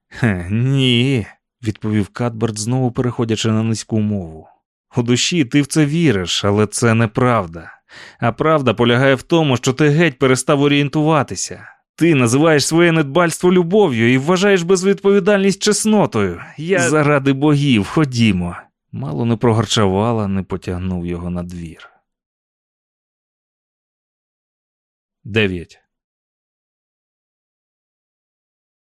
Хе, ні, відповів Кадберт, знову переходячи на низьку мову. У душі ти в це віриш, але це неправда. А правда полягає в тому, що ти геть перестав орієнтуватися. Ти називаєш своє недбальство любов'ю і вважаєш безвідповідальність чеснотою. Я заради богів, ходімо. Мало не прогорчавала, не потягнув його на двір. 9.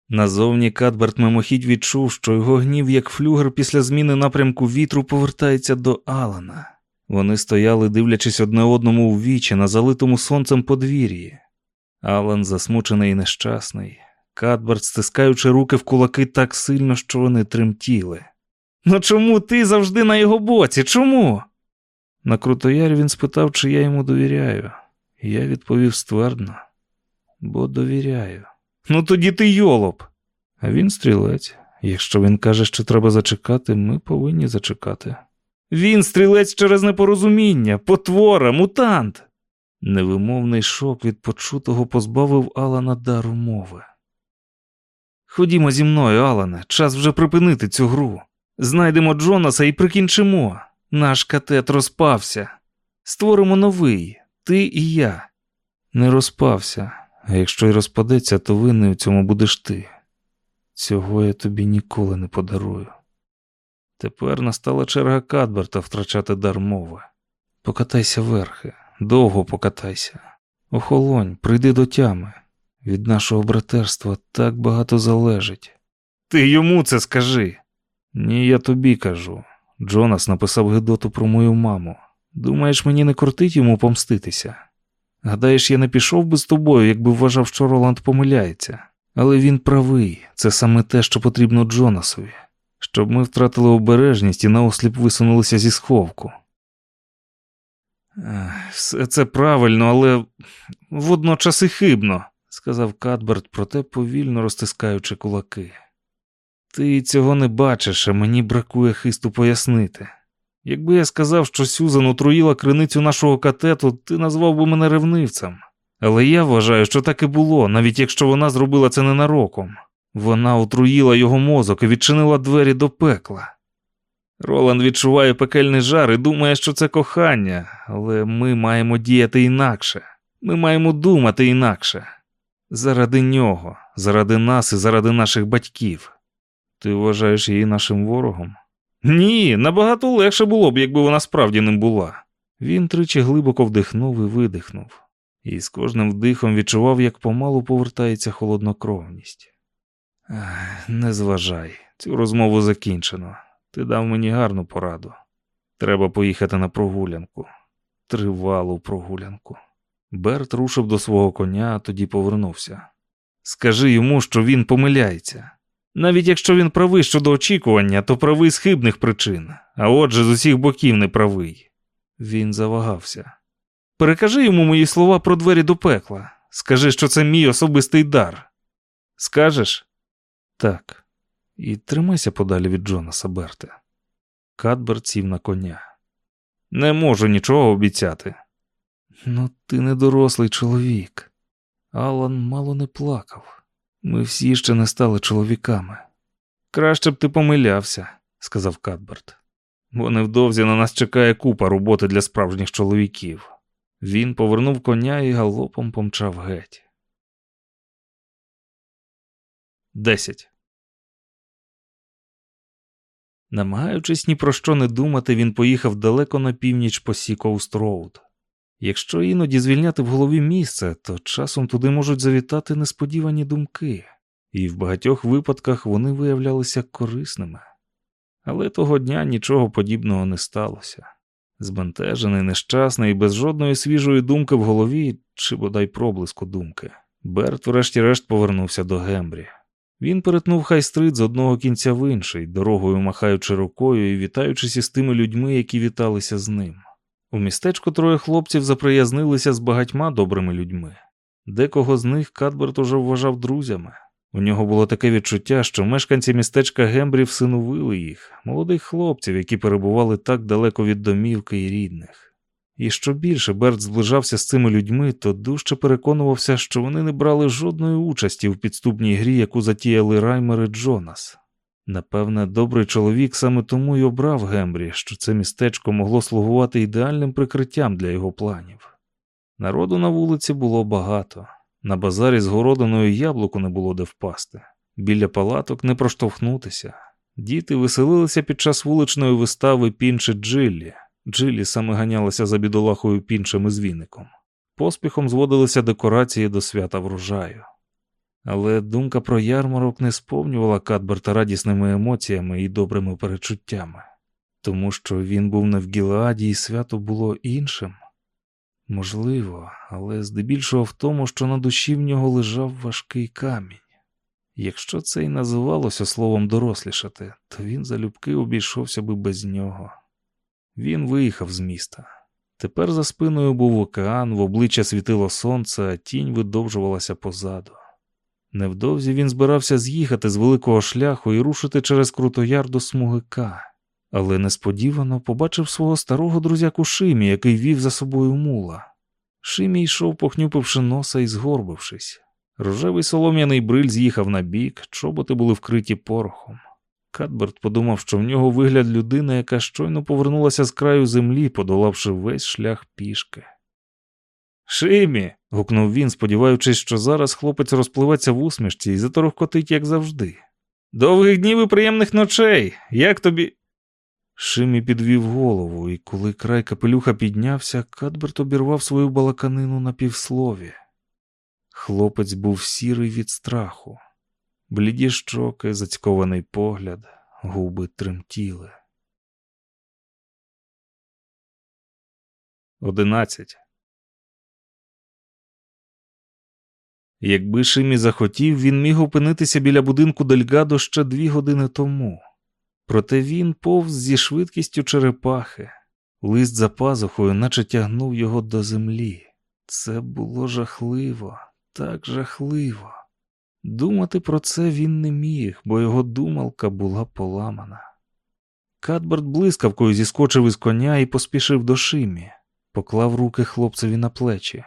Назовні Кадберт мимохідь відчув, що його гнів, як флюгер після зміни напрямку вітру, повертається до Алана. Вони стояли, дивлячись одне одному у вічі на залитому сонцем подвір'ї. Алан засмучений і нещасний. Кадберт, стискаючи руки в кулаки так сильно, що вони тремтіли. Ну чому ти завжди на його боці? Чому? На Крутоярі він спитав, чи я йому довіряю. Я відповів ствердно, бо довіряю. Ну тоді ти йолоп. А він стрілець. Якщо він каже, що треба зачекати, ми повинні зачекати. Він стрілець через непорозуміння, потвора, мутант. Невимовний шок від почутого позбавив Алана дару мови. Ходімо зі мною, Алане, час вже припинити цю гру. Знайдемо Джонаса і прикінчимо. Наш катет розпався. Створимо новий, ти і я. Не розпався, а якщо й розпадеться, то винний у цьому будеш ти. Цього я тобі ніколи не подарую. Тепер настала черга Кадберта втрачати дар мови. Покатайся верхи, довго покатайся. Охолонь, прийди до тями. Від нашого братерства так багато залежить. Ти йому це скажи. Ні, я тобі кажу. Джонас написав Гедоту про мою маму. Думаєш, мені не кортить йому помститися? Гадаєш, я не пішов би з тобою, якби вважав, що Роланд помиляється. Але він правий, це саме те, що потрібно Джонасові, щоб ми втратили обережність і наосліп висунулися зі сховку. Все це правильно, але водночас і хибно, сказав Кадберт, проте повільно розтискаючи кулаки. Ти цього не бачиш, а мені бракує хисту пояснити. Якби я сказав, що Сюзан отруїла криницю нашого катету, ти назвав би мене ревнивцем. Але я вважаю, що так і було, навіть якщо вона зробила це ненароком. Вона отруїла його мозок і відчинила двері до пекла. Роланд відчуває пекельний жар і думає, що це кохання, але ми маємо діяти інакше. Ми маємо думати інакше. Заради нього, заради нас і заради наших батьків. Ти вважаєш її нашим ворогом? Ні, набагато легше було б, якби вона справді ним була. Він тричі глибоко вдихнув і видихнув, і з кожним вдихом відчував, як помалу повертається холоднокровність. Не зважай, цю розмову закінчено. Ти дав мені гарну пораду. Треба поїхати на прогулянку, тривалу прогулянку. Берт рушив до свого коня, а тоді повернувся. Скажи йому, що він помиляється. Навіть якщо він правий щодо очікування, то правий з хибних причин, а отже, з усіх боків не правий. Він завагався. Перекажи йому мої слова про двері до пекла. Скажи, що це мій особистий дар. Скажеш? Так. І тримайся подалі від Джонаса Берте. Кадберт сів на коня. Не можу нічого обіцяти. Ну, ти не дорослий чоловік. Алан мало не плакав. Ми всі ще не стали чоловіками. Краще б ти помилявся, сказав Кадберт. Бо невдовзі на нас чекає купа роботи для справжніх чоловіків. Він повернув коня і галопом помчав геть. 10. Намагаючись ні про що не думати, він поїхав далеко на північ по Сікоуст Роуд. Якщо іноді звільняти в голові місце, то часом туди можуть завітати несподівані думки, і в багатьох випадках вони виявлялися корисними. Але того дня нічого подібного не сталося. Збентежений, нещасний без жодної свіжої думки в голові чи бодай проблиску думки. Берт, врешті-решт, повернувся до Гембрі. Він перетнув хайстрит з одного кінця в інший, дорогою махаючи рукою і вітаючись із тими людьми, які віталися з ним. У містечку троє хлопців заприязнилися з багатьма добрими людьми. Декого з них Кадберт уже вважав друзями. У нього було таке відчуття, що мешканці містечка Гембрі всиновили їх, молодих хлопців, які перебували так далеко від домівки і рідних. І що більше Берт зближався з цими людьми, то дужче переконувався, що вони не брали жодної участі в підступній грі, яку затіяли Раймер і Джонас. Напевне, добрий чоловік саме тому й обрав Гембрі, що це містечко могло слугувати ідеальним прикриттям для його планів. Народу на вулиці було багато. На базарі з городиною яблуку не було де впасти, біля палаток не проштовхнутися. Діти веселилися під час вуличної вистави Пінче Джиллі. Джиллі саме ганялася за бідолахою пінчем із віником. Поспіхом зводилися декорації до свята врожаю. Але думка про ярмарок не сповнювала Кадберта радісними емоціями і добрими перечуттями, тому що він був не в Гілеаді і свято було іншим. Можливо, але здебільшого в тому, що на душі в нього лежав важкий камінь. Якщо це й називалося словом дорослішати, то він залюбки обійшовся би без нього. Він виїхав з міста. Тепер за спиною був океан, в обличчя світило сонце, а тінь видовжувалася позаду. Невдовзі він збирався з'їхати з великого шляху і рушити через крутояр до смугика, але несподівано побачив свого старого друзяку Шимі, який вів за собою мула. Шимі йшов, похнюпивши носа і згорбившись. Рожевий солом'яний бриль з'їхав на бік, чоботи були вкриті порохом. Кадберт подумав, що в нього вигляд людини, яка щойно повернулася з краю землі, подолавши весь шлях пішки. Шимі. гукнув він, сподіваючись, що зараз хлопець розпливеться в усмішці і заторохкотить, як завжди. Довгих днів і приємних ночей. Як тобі. Шимі підвів голову, і коли край капелюха піднявся, Кадберт обірвав свою балаканину на півслові. Хлопець був сірий від страху, бліді щоки, зацькований погляд, губи тремтіли. Одинадцять. Якби Шимі захотів, він міг опинитися біля будинку Дельгадо ще дві години тому. Проте він повз зі швидкістю черепахи, лист за пазухою, наче тягнув його до землі. Це було жахливо, так жахливо. Думати про це він не міг, бо його думалка була поламана. Кадберт блискавкою зіскочив із коня і поспішив до Шимі, поклав руки хлопцеві на плечі.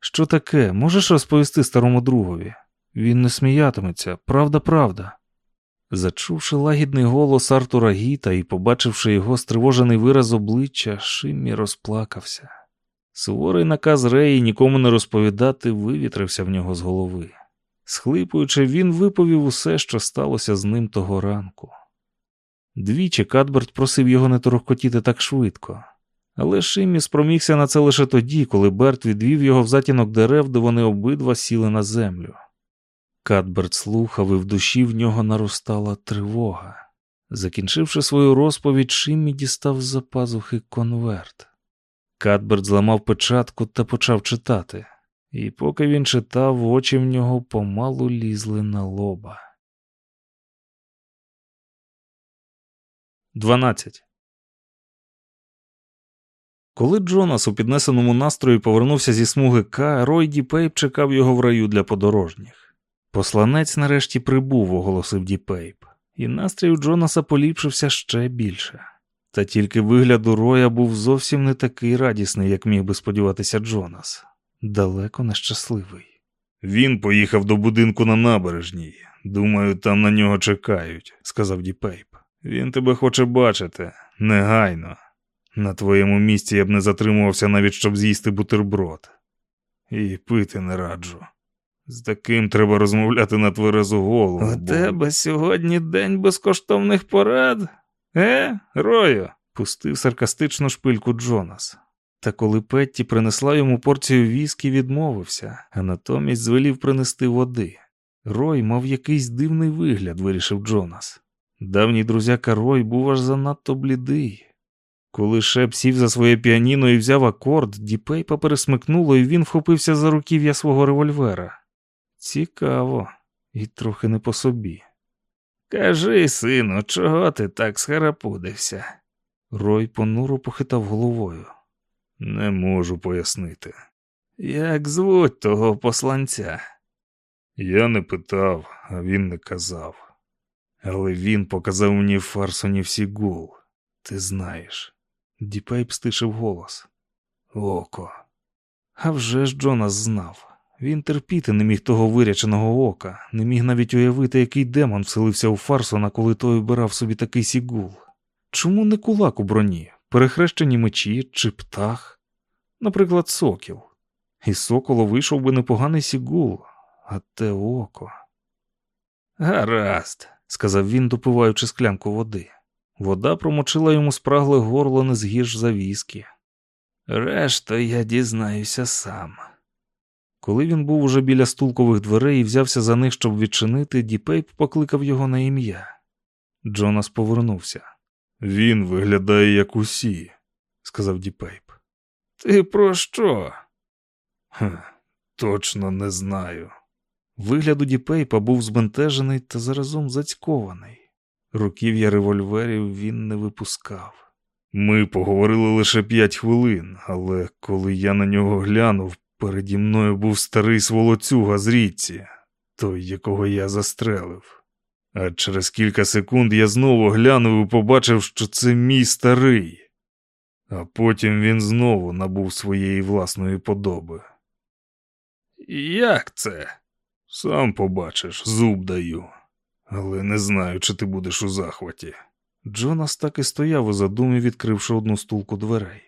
Що таке, можеш розповісти старому другові? Він не сміятиметься, правда, правда. Зачувши лагідний голос Артура Гіта і побачивши його стривожений вираз обличчя, Шиммі розплакався. Суворий наказ Реї нікому не розповідати вивітрився в нього з голови. Схлипуючи, він виповів усе, що сталося з ним того ранку. Двічі Кадберт просив його не торохкотіти так швидко. Але Шиммі спромігся на це лише тоді, коли Берт відвів його в затінок дерев, де вони обидва сіли на землю. Кадберт слухав, і в душі в нього наростала тривога. Закінчивши свою розповідь, Шиммі дістав з-за пазухи конверт. Кадберт зламав печатку та почав читати, і поки він читав, очі в нього помалу лізли на лоба. 12. Коли Джонас у піднесеному настрої повернувся зі смуги К, Рой Діпейп чекав його в раю для подорожніх. Посланець нарешті прибув, оголосив Діпейп, і настрій у Джонаса поліпшився ще більше. Та тільки вигляд у Роя був зовсім не такий радісний, як міг би сподіватися Джонас, далеко не щасливий. Він поїхав до будинку на набережній. Думаю, там на нього чекають, сказав Діпейп. Він тебе хоче бачити негайно. На твоєму місці я б не затримувався навіть щоб з'їсти бутерброд. І пити не раджу. З таким треба розмовляти на тверезу голову.
У бо... тебе сьогодні день безкоштовних порад? Е, Рою?
пустив саркастичну шпильку Джонас. Та коли Петті принесла йому порцію віскі, відмовився, а натомість звелів принести води. Рой мав якийсь дивний вигляд, вирішив Джонас. Давній друзяка Рой був аж занадто блідий. Коли Шеп сів за своє піаніно і взяв акорд, Діпейпа пересмикнуло, і він вхопився за руків'я свого револьвера. Цікаво, і трохи не по собі.
Кажи, сину, чого ти так схарапудився?
Рой понуро похитав головою. Не можу пояснити.
Як звуть того посланця?
Я не питав, а він не казав. Але він показав мені Фарсонів сігул. Ти знаєш. Діпейп стишив голос. Око. А вже ж Джонас знав. Він терпіти не міг того виряченого ока, не міг навіть уявити, який демон вселився у Фарсона, коли той обирав собі такий сігул. Чому не кулак у броні, перехрещені мечі чи птах? Наприклад, сокіл. Із сокола вийшов би непоганий сігул, а те око. Гаразд, сказав він, допиваючи склянку води. Вода промочила йому спрагле горло не згірш за віскі. Решту я дізнаюся сам. Коли він був уже біля стулкових дверей і взявся за них, щоб відчинити, Діпейп покликав його на ім'я. Джонас повернувся. Він виглядає як усі, сказав Діпейп. Ти про що? «Хм, Точно не знаю. Вигляд у Діпейпа був збентежений та заразом зацькований. Руків'я револьверів він не випускав. Ми поговорили лише п'ять хвилин, але коли я на нього глянув, переді мною був старий сволоцюга з річці, той, якого я застрелив. А через кілька секунд я знову глянув і побачив, що це мій старий. А потім він знову набув своєї власної подоби. Як це? Сам побачиш, зуб даю, але не знаю, чи ти будеш у захваті. Джонас так і стояв у задумі, відкривши одну стулку дверей.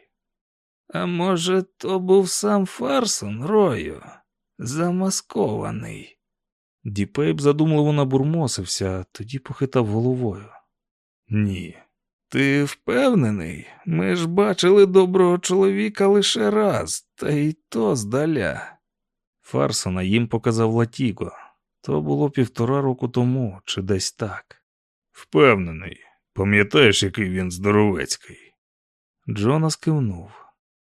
А може, то був сам Фарсон Рою, замаскований. Діпейп задумливо набурмосився, тоді похитав головою. Ні. Ти впевнений? Ми ж бачили доброго чоловіка лише раз, та й то здаля. Фарсона їм показав Латіго. То було півтора року тому, чи десь так. Впевнений, пам'ятаєш, який він здоровецький? Джонас кивнув.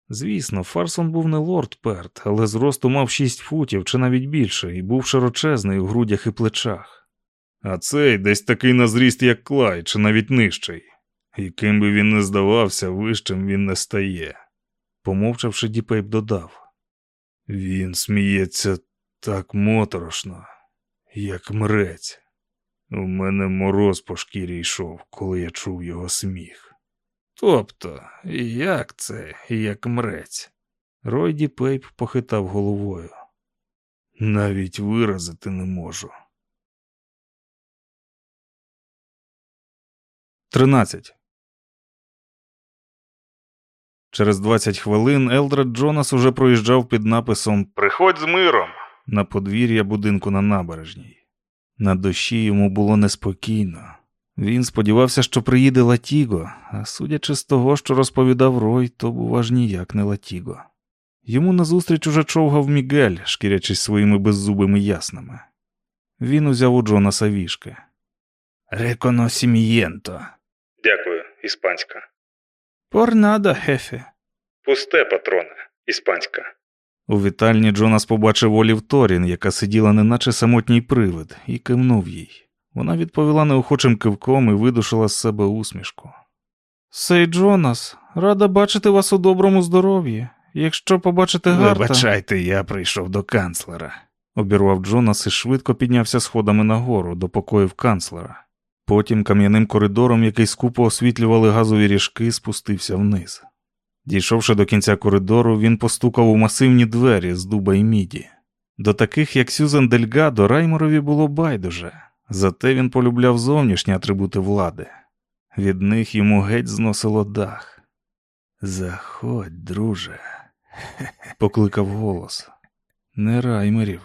Звісно, Фарсон був не лорд Перт, але зросту мав шість футів чи навіть більше, і був широчезний у грудях і плечах. А цей десь такий на зріст, як Клай, чи навіть нижчий. І ким би він не здавався, вищим він не стає. Помовчавши, Діпейп додав. Він сміється так моторошно, як мрець. У мене мороз по шкірі йшов, коли я чув його сміх. Тобто, як це, як мрець? Рой Діпейп похитав головою. Навіть виразити не можу. Тринадцять. Через 20 хвилин Елдред Джонас уже проїжджав під написом Приходь з миром на подвір'я будинку на набережній. На душі йому було неспокійно. Він сподівався, що приїде Латіго, а судячи з того, що розповідав Рой, то був аж ніяк не Латіго. Йому назустріч уже човгав Мігель, шкірячись своїми беззубими яснами. Він узяв у Джонаса вішки. Реконосімієнто. Дякую, іспанська.
Порнадо, хефе.
Пусте, патроне, іспанська. У вітальні Джонас побачив Олів Торін, яка сиділа неначе самотній привид, і кивнув їй. Вона відповіла неохочим кивком і видушила з себе усмішку.
Сей Джонас, рада бачити вас у доброму здоров'ї. Якщо побачите гарта...
Вибачайте, я прийшов до канцлера, обірвав Джонас і швидко піднявся сходами нагору до покоїв канцлера. Потім кам'яним коридором, який скупо освітлювали газові ріжки, спустився вниз. Дійшовши до кінця коридору, він постукав у масивні двері з дуба й міді. До таких, як Сюзан Дельгадо, Райморові було байдуже, зате він полюбляв зовнішні атрибути влади. Від них йому геть зносило дах. Заходь, друже, покликав голос. Не Раймерів.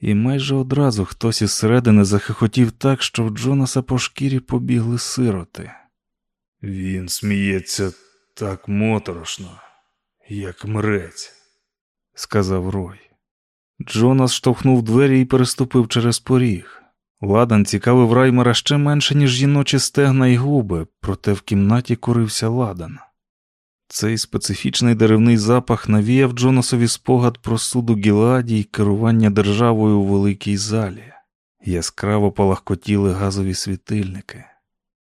І майже одразу хтось із середини захихотів так, що в Джонаса по шкірі побігли сироти. Він сміється так моторошно, як мрець, сказав Рой. Джонас штовхнув двері і переступив через поріг. Ладан цікавив Раймера ще менше, ніж жіночі стегна й губи, проте в кімнаті курився ладан. Цей специфічний деревний запах навіяв Джонасові спогад про суду Гіладі й керування державою у великій залі. Яскраво палахкотіли газові світильники,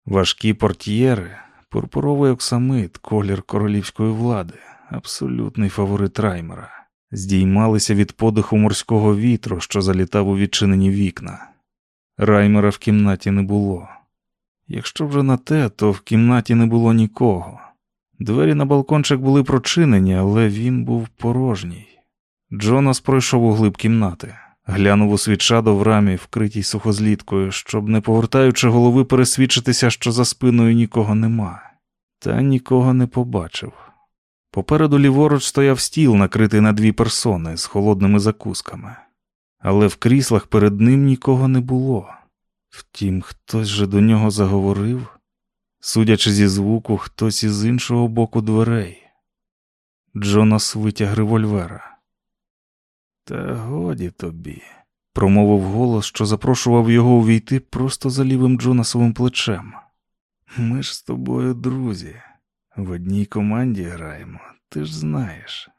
важкі портьєри, пурпуровий оксамит, колір королівської влади, абсолютний фаворит Раймера. здіймалися від подиху морського вітру, що залітав у відчинені вікна. Раймера в кімнаті не було. Якщо вже на те, то в кімнаті не було нікого. Двері на балкончик були прочинені, але він був порожній. Джонас пройшов у глиб кімнати, глянув у свічадо в рамі, вкритій сухозліткою, щоб, не повертаючи голови, пересвідчитися, що за спиною нікого нема, та нікого не побачив. Попереду ліворуч стояв стіл, накритий на дві персони з холодними закусками, але в кріслах перед ним нікого не було. Втім, хтось же до нього заговорив, судячи зі звуку, хтось із іншого боку дверей. Джонас витяг револьвера. Та годі тобі, промовив голос, що запрошував його увійти просто за лівим Джонасовим плечем. Ми ж з тобою, друзі, в одній команді граємо, ти ж знаєш.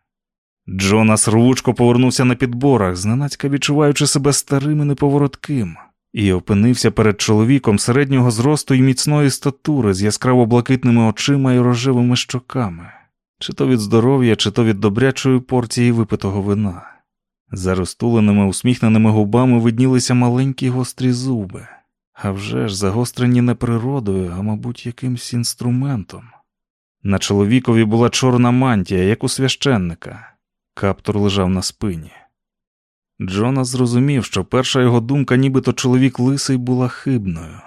Джонас рвучко повернувся на підборах, зненацька відчуваючи себе старим і неповоротким, і опинився перед чоловіком середнього зросту і міцної статури з яскраво блакитними очима і рожевими щоками, чи то від здоров'я, чи то від добрячої порції випитого вина. За розтуленими усміхненими губами виднілися маленькі гострі зуби, а вже ж загострені не природою, а мабуть, якимсь інструментом. На чоловікові була чорна мантія, як у священника. Каптур лежав на спині. Джонас зрозумів, що перша його думка, нібито чоловік лисий, була хибною.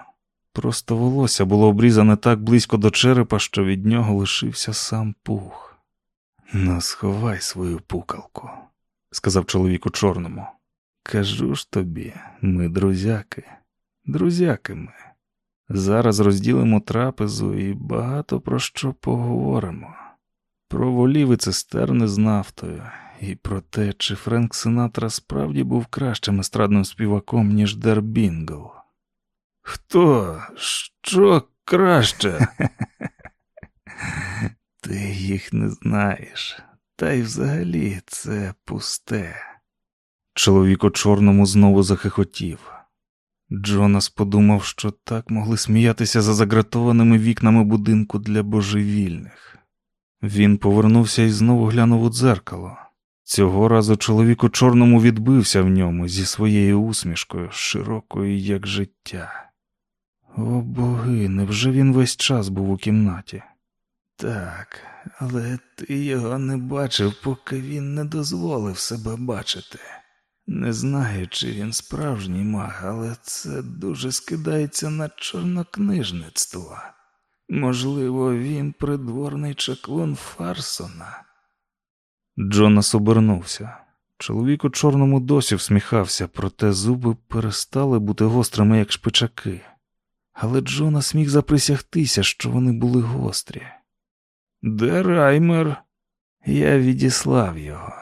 Просто волосся було обрізане так близько до черепа, що від нього лишився сам пух. Ну, сховай свою пукалку, сказав чоловік у чорному. Кажу ж тобі, ми друзяки, друзяки ми. Зараз розділимо трапезу і багато про що поговоримо. Про волів цистерни з нафтою, і про те, чи Френк Синатра справді був кращим естрадним співаком, ніж Дер Бінгл. Хто? Що краще? Ти їх не знаєш, та й взагалі це пусте. Чоловік у чорному знову захихотів. Джонас подумав, що так могли сміятися за загратованими вікнами будинку для божевільних. Він повернувся і знову глянув у дзеркало. Цього разу чоловік у чорному відбився в ньому зі своєю усмішкою, широкою, як життя. О боги, невже він весь час був у кімнаті? Так, але ти його не бачив, поки він не дозволив себе бачити. Не знаю, чи він справжній маг, але це дуже скидається на чорнокнижництво. Можливо, він придворний чаклун Фарсона. Джонас обернувся. Чоловік у чорному досі всміхався, проте зуби перестали бути гострими, як шпичаки. Але Джонас міг заприсягтися, що вони були гострі. Де Раймер? Я відіслав його.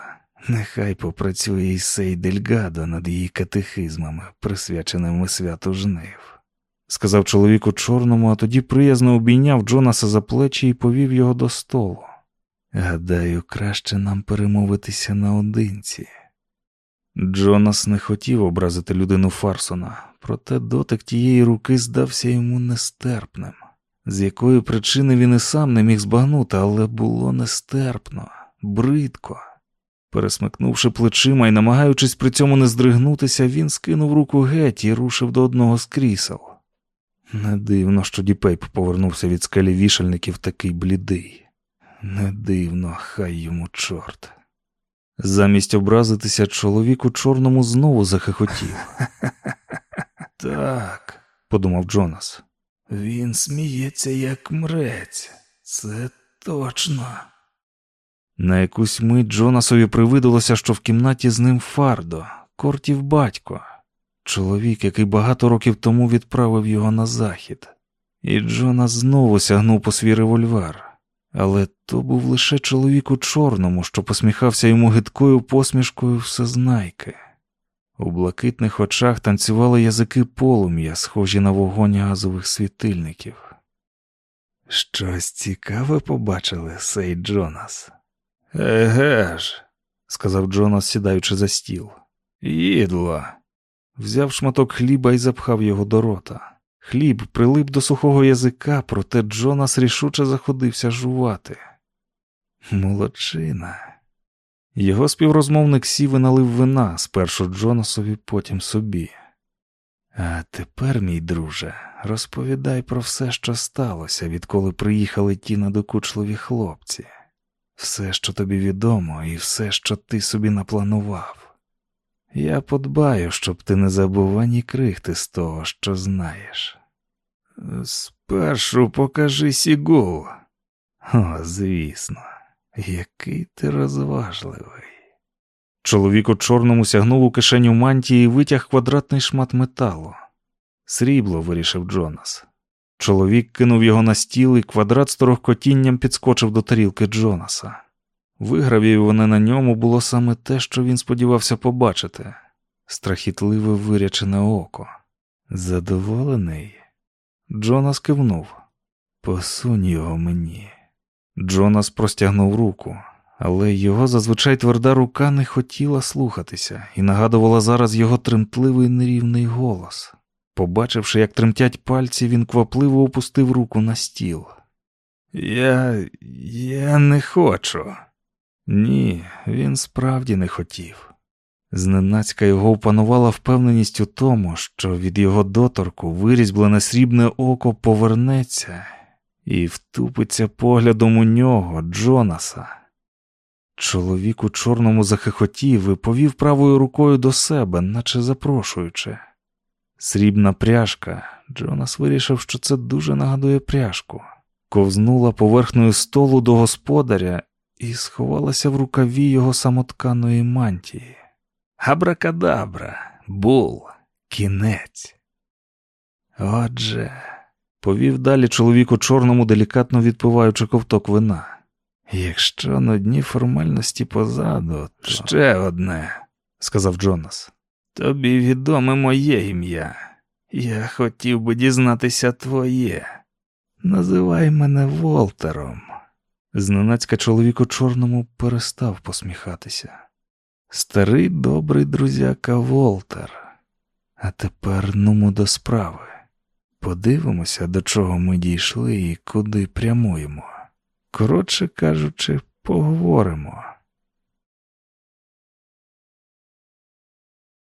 Нехай попрацює із Сей Дельгадо над її катехизмами, присвяченими святу жнив. Сказав чоловік у чорному, а тоді приязно обійняв Джонаса за плечі і повів його до столу. Гадаю, краще нам перемовитися наодинці. Джонас не хотів образити людину Фарсона, проте дотик тієї руки здався йому нестерпним, з якої причини він і сам не міг збагнути, але було нестерпно, бридко. Пересмикнувши плечима і намагаючись при цьому не здригнутися, він скинув руку геть і рушив до одного з крісел. Не дивно, що Діпейп повернувся від скелі вішальників такий блідий. Не дивно, хай йому чорт. Замість образитися, чоловік у чорному знову захихотів. Так, подумав Джонас. Він сміється, як мрець. Це точно. На якусь мить Джонасові привидалося, що в кімнаті з ним Фардо, кортів батько, чоловік, який багато років тому відправив його на захід. І Джонас знову сягнув по свій револьвер. Але то був лише чоловік у чорному, що посміхався йому гидкою посмішкою всезнайки. У блакитних очах танцювали язики полум'я, схожі на вогонь газових світильників. Щось цікаве побачили, сей Джонас. Еге ж, сказав Джонас, сідаючи за стіл. Їдло. Взяв шматок хліба і запхав його до рота. Хліб прилип до сухого язика, проте Джонас рішуче заходився жувати. Молодчина. Його співрозмовник сів і налив вина спершу Джонасові, потім собі. А тепер, мій друже, розповідай про все, що сталося, відколи приїхали ті надокучливі хлопці, все, що тобі відомо, і все, що ти собі напланував. Я подбаю, щоб ти не забув ані крихти з того, що знаєш. Спершу покажи Сігул. О, звісно, який ти розважливий. Чоловік у чорному сягнув у кишеню мантії і витяг квадратний шмат металу. Срібло, вирішив Джонас. Чоловік кинув його на стіл, і квадрат з торохкотінням підскочив до тарілки Джонаса. Вигравіване на ньому було саме те, що він сподівався побачити страхітливе вирячене око. Задоволений? Джонас кивнув. Посунь його мені. Джонас простягнув руку, але його зазвичай тверда рука не хотіла слухатися і нагадувала зараз його тремтливий нерівний голос. Побачивши, як тремтять пальці, він квапливо опустив руку на стіл. Я. я не хочу. Ні, він справді не хотів. Зненацька його опанувала впевненість у тому, що від його доторку вирізблене срібне око повернеться і втупиться поглядом у нього, Джонаса. Чоловік у чорному захихотів і повів правою рукою до себе, наче запрошуючи. Срібна пряжка. Джонас вирішив, що це дуже нагадує пряжку, ковзнула поверхнею столу до господаря і сховалася в рукаві його самотканої мантії. Абракадабра, бул, кінець. Отже, повів далі чоловік у чорному, делікатно відпиваючи ковток вина. Якщо на дні формальності позаду, то... ще одне, сказав Джонас. Тобі відоме моє ім'я. Я хотів би дізнатися твоє. Називай мене Волтером. Зненацька чоловік у чорному перестав посміхатися. Старий добрий друзяка Волтер. А тепер нумо до справи. Подивимося, до чого ми дійшли і куди прямуємо. Коротше кажучи, поговоримо.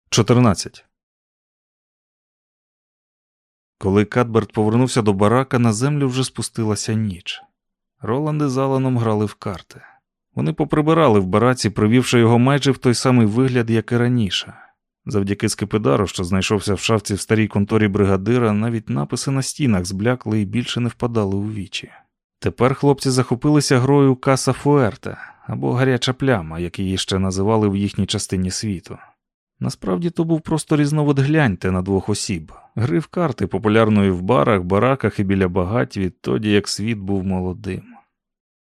14. Коли Кадберт повернувся до барака, на землю вже спустилася ніч. Роланди з Аланом грали в карти. Вони поприбирали в бараці, привівши його майже в той самий вигляд, як і раніше. Завдяки скипидару, що знайшовся в шафці в старій конторі бригадира, навіть написи на стінах зблякли і більше не впадали у вічі. Тепер хлопці захопилися грою Каса Фуерте або гаряча пляма, як її ще називали в їхній частині світу. Насправді то був просто різновид гляньте на двох осіб, гри в карти, популярної в барах, бараках і біля багать відтоді, як світ був молодим.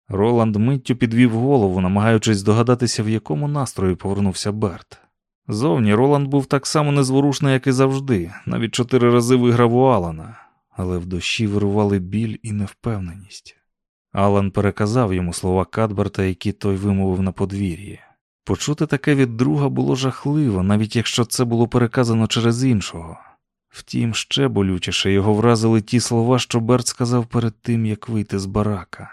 Роланд миттю підвів голову, намагаючись здогадатися, в якому настрої повернувся Берт. Зовні Роланд був так само незворушний, як і завжди, навіть чотири рази виграв у Алана, але в душі вирували біль і невпевненість. Алан переказав йому слова Кадберта, які той вимовив на подвір'ї. Почути таке від друга було жахливо, навіть якщо це було переказано через іншого. Втім, ще болючіше його вразили ті слова, що Берт сказав перед тим, як вийти з барака.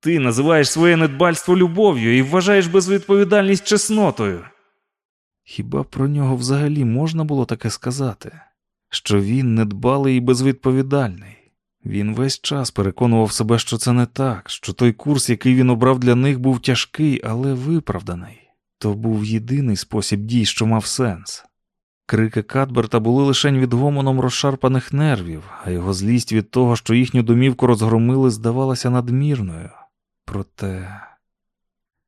Ти називаєш своє недбальство любов'ю і вважаєш безвідповідальність чеснотою. Хіба про нього взагалі можна було таке сказати? Що він недбалий і безвідповідальний? Він весь час переконував себе, що це не так, що той курс, який він обрав для них, був тяжкий, але виправданий. То був єдиний спосіб дій, що мав сенс. Крики Кадберта були лише відгомоном розшарпаних нервів, а його злість від того, що їхню домівку розгромили, здавалася надмірною. Проте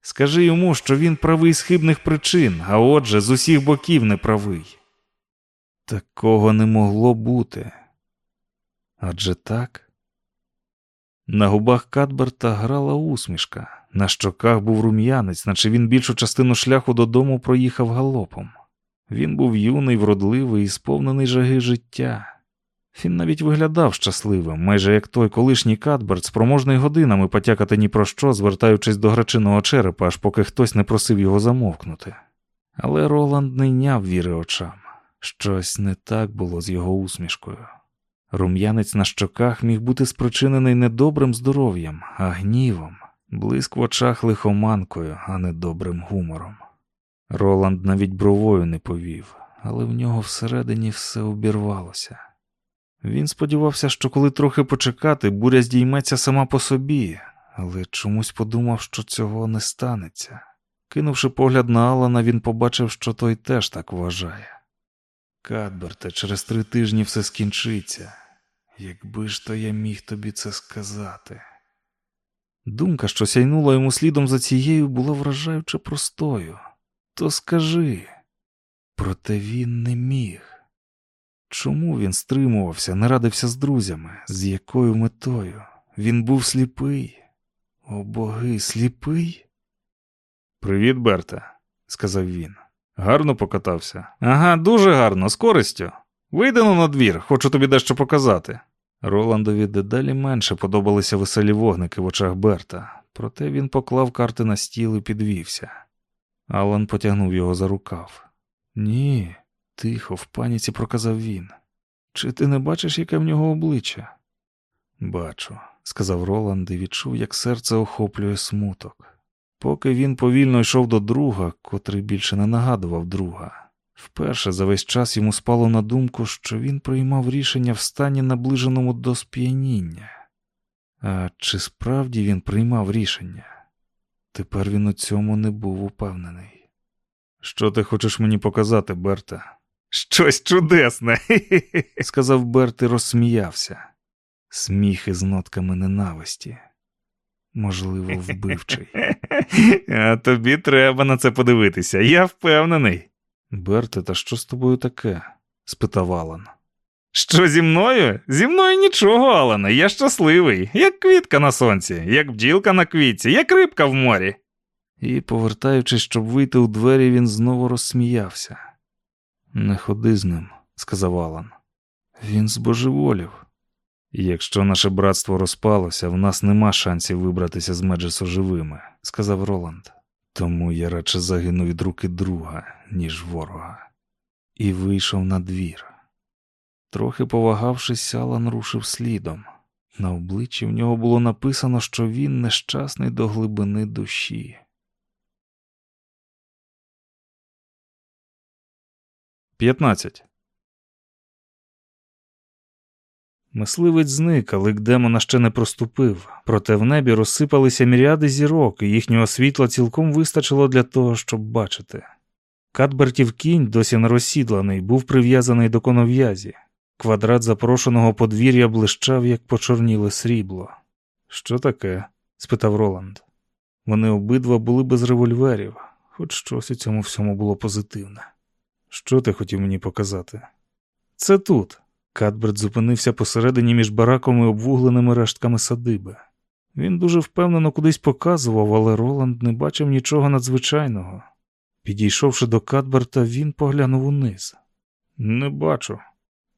скажи йому, що він правий з хибних причин, а отже, з усіх боків не правий. Такого не могло бути. Адже так. На губах Кадберта грала усмішка, на щоках був рум'янець, наче він більшу частину шляху додому проїхав галопом. Він був юний, вродливий і сповнений жаги життя. Він навіть виглядав щасливим, майже як той колишній Кадберт, спроможний годинами потякати ні про що, звертаючись до грачиного черепа, аж поки хтось не просив його замовкнути. Але Роланд не йняв віри очам. Щось не так було з його усмішкою. Рум'янець на щоках міг бути спричинений не добрим здоров'ям, а гнівом, Блиск в очах лихоманкою, а не добрим гумором. Роланд навіть бровою не повів, але в нього всередині все обірвалося. Він сподівався, що коли трохи почекати, буря здійметься сама по собі, але чомусь подумав, що цього не станеться. Кинувши погляд на Алана, він побачив, що той теж так вважає. Кадберте, через три тижні все скінчиться. Якби ж то я міг тобі це сказати. Думка, що сяйнула йому слідом за цією, була вражаюче простою. То скажи. Проте він не міг. Чому він стримувався, не радився з друзями? З якою метою? Він був сліпий. О боги, сліпий? Привіт, Берта, сказав він. Гарно покатався. Ага, дуже гарно, з користю. Вийди на двір, хочу тобі дещо показати. Роландові дедалі менше подобалися веселі вогники в очах Берта, проте він поклав карти на стіл і підвівся. Алан потягнув його за рукав. Ні, тихо, в паніці проказав він. Чи ти не бачиш, яке в нього обличчя? Бачу, сказав Роланд і відчув, як серце охоплює смуток. Поки він повільно йшов до друга, котрий більше не нагадував друга. Вперше за весь час йому спало на думку, що він приймав рішення в стані, наближеному до сп'яніння. А чи справді він приймав рішення? Тепер він у цьому не був упевнений. Що ти хочеш мені показати, Берта? Щось чудесне, сказав Берт і розсміявся. Сміх із нотками ненависті. Можливо, вбивчий. А тобі треба на це подивитися, я впевнений. Берте, та що з тобою таке? спитав Алан. Що зі мною? Зі мною нічого, Алане, я щасливий, як квітка на сонці, як бджілка на квітці, як рибка в морі. І, повертаючись, щоб вийти у двері, він знову розсміявся. Не ходи з ним, сказав Алан. Він збожеволів. Якщо наше братство розпалося, в нас нема шансів вибратися з Меджесу живими, сказав Роланд. Тому я радше загину від руки друга, ніж ворога, і вийшов на двір. Трохи повагавшись, Алан рушив слідом. На обличчі в нього було написано, що він нещасний до глибини душі. П'ятнадцять. Мисливець зник, але к демона ще не проступив, проте в небі розсипалися міріади зірок, і їхнього світла цілком вистачило для того, щоб бачити. Кадбертів кінь, досі не розсідланий, був прив'язаний до конов'язі. Квадрат запрошеного подвір'я блищав, як почорніле срібло. Що таке? спитав Роланд. Вони обидва були без револьверів, хоч щось у цьому всьому було позитивне. Що ти хотів мені показати? Це тут. Кадберт зупинився посередині між бараком і обвугленими рештками садиби. Він дуже впевнено кудись показував, але Роланд не бачив нічого надзвичайного. Підійшовши до Кадберта, він поглянув униз. Не бачу.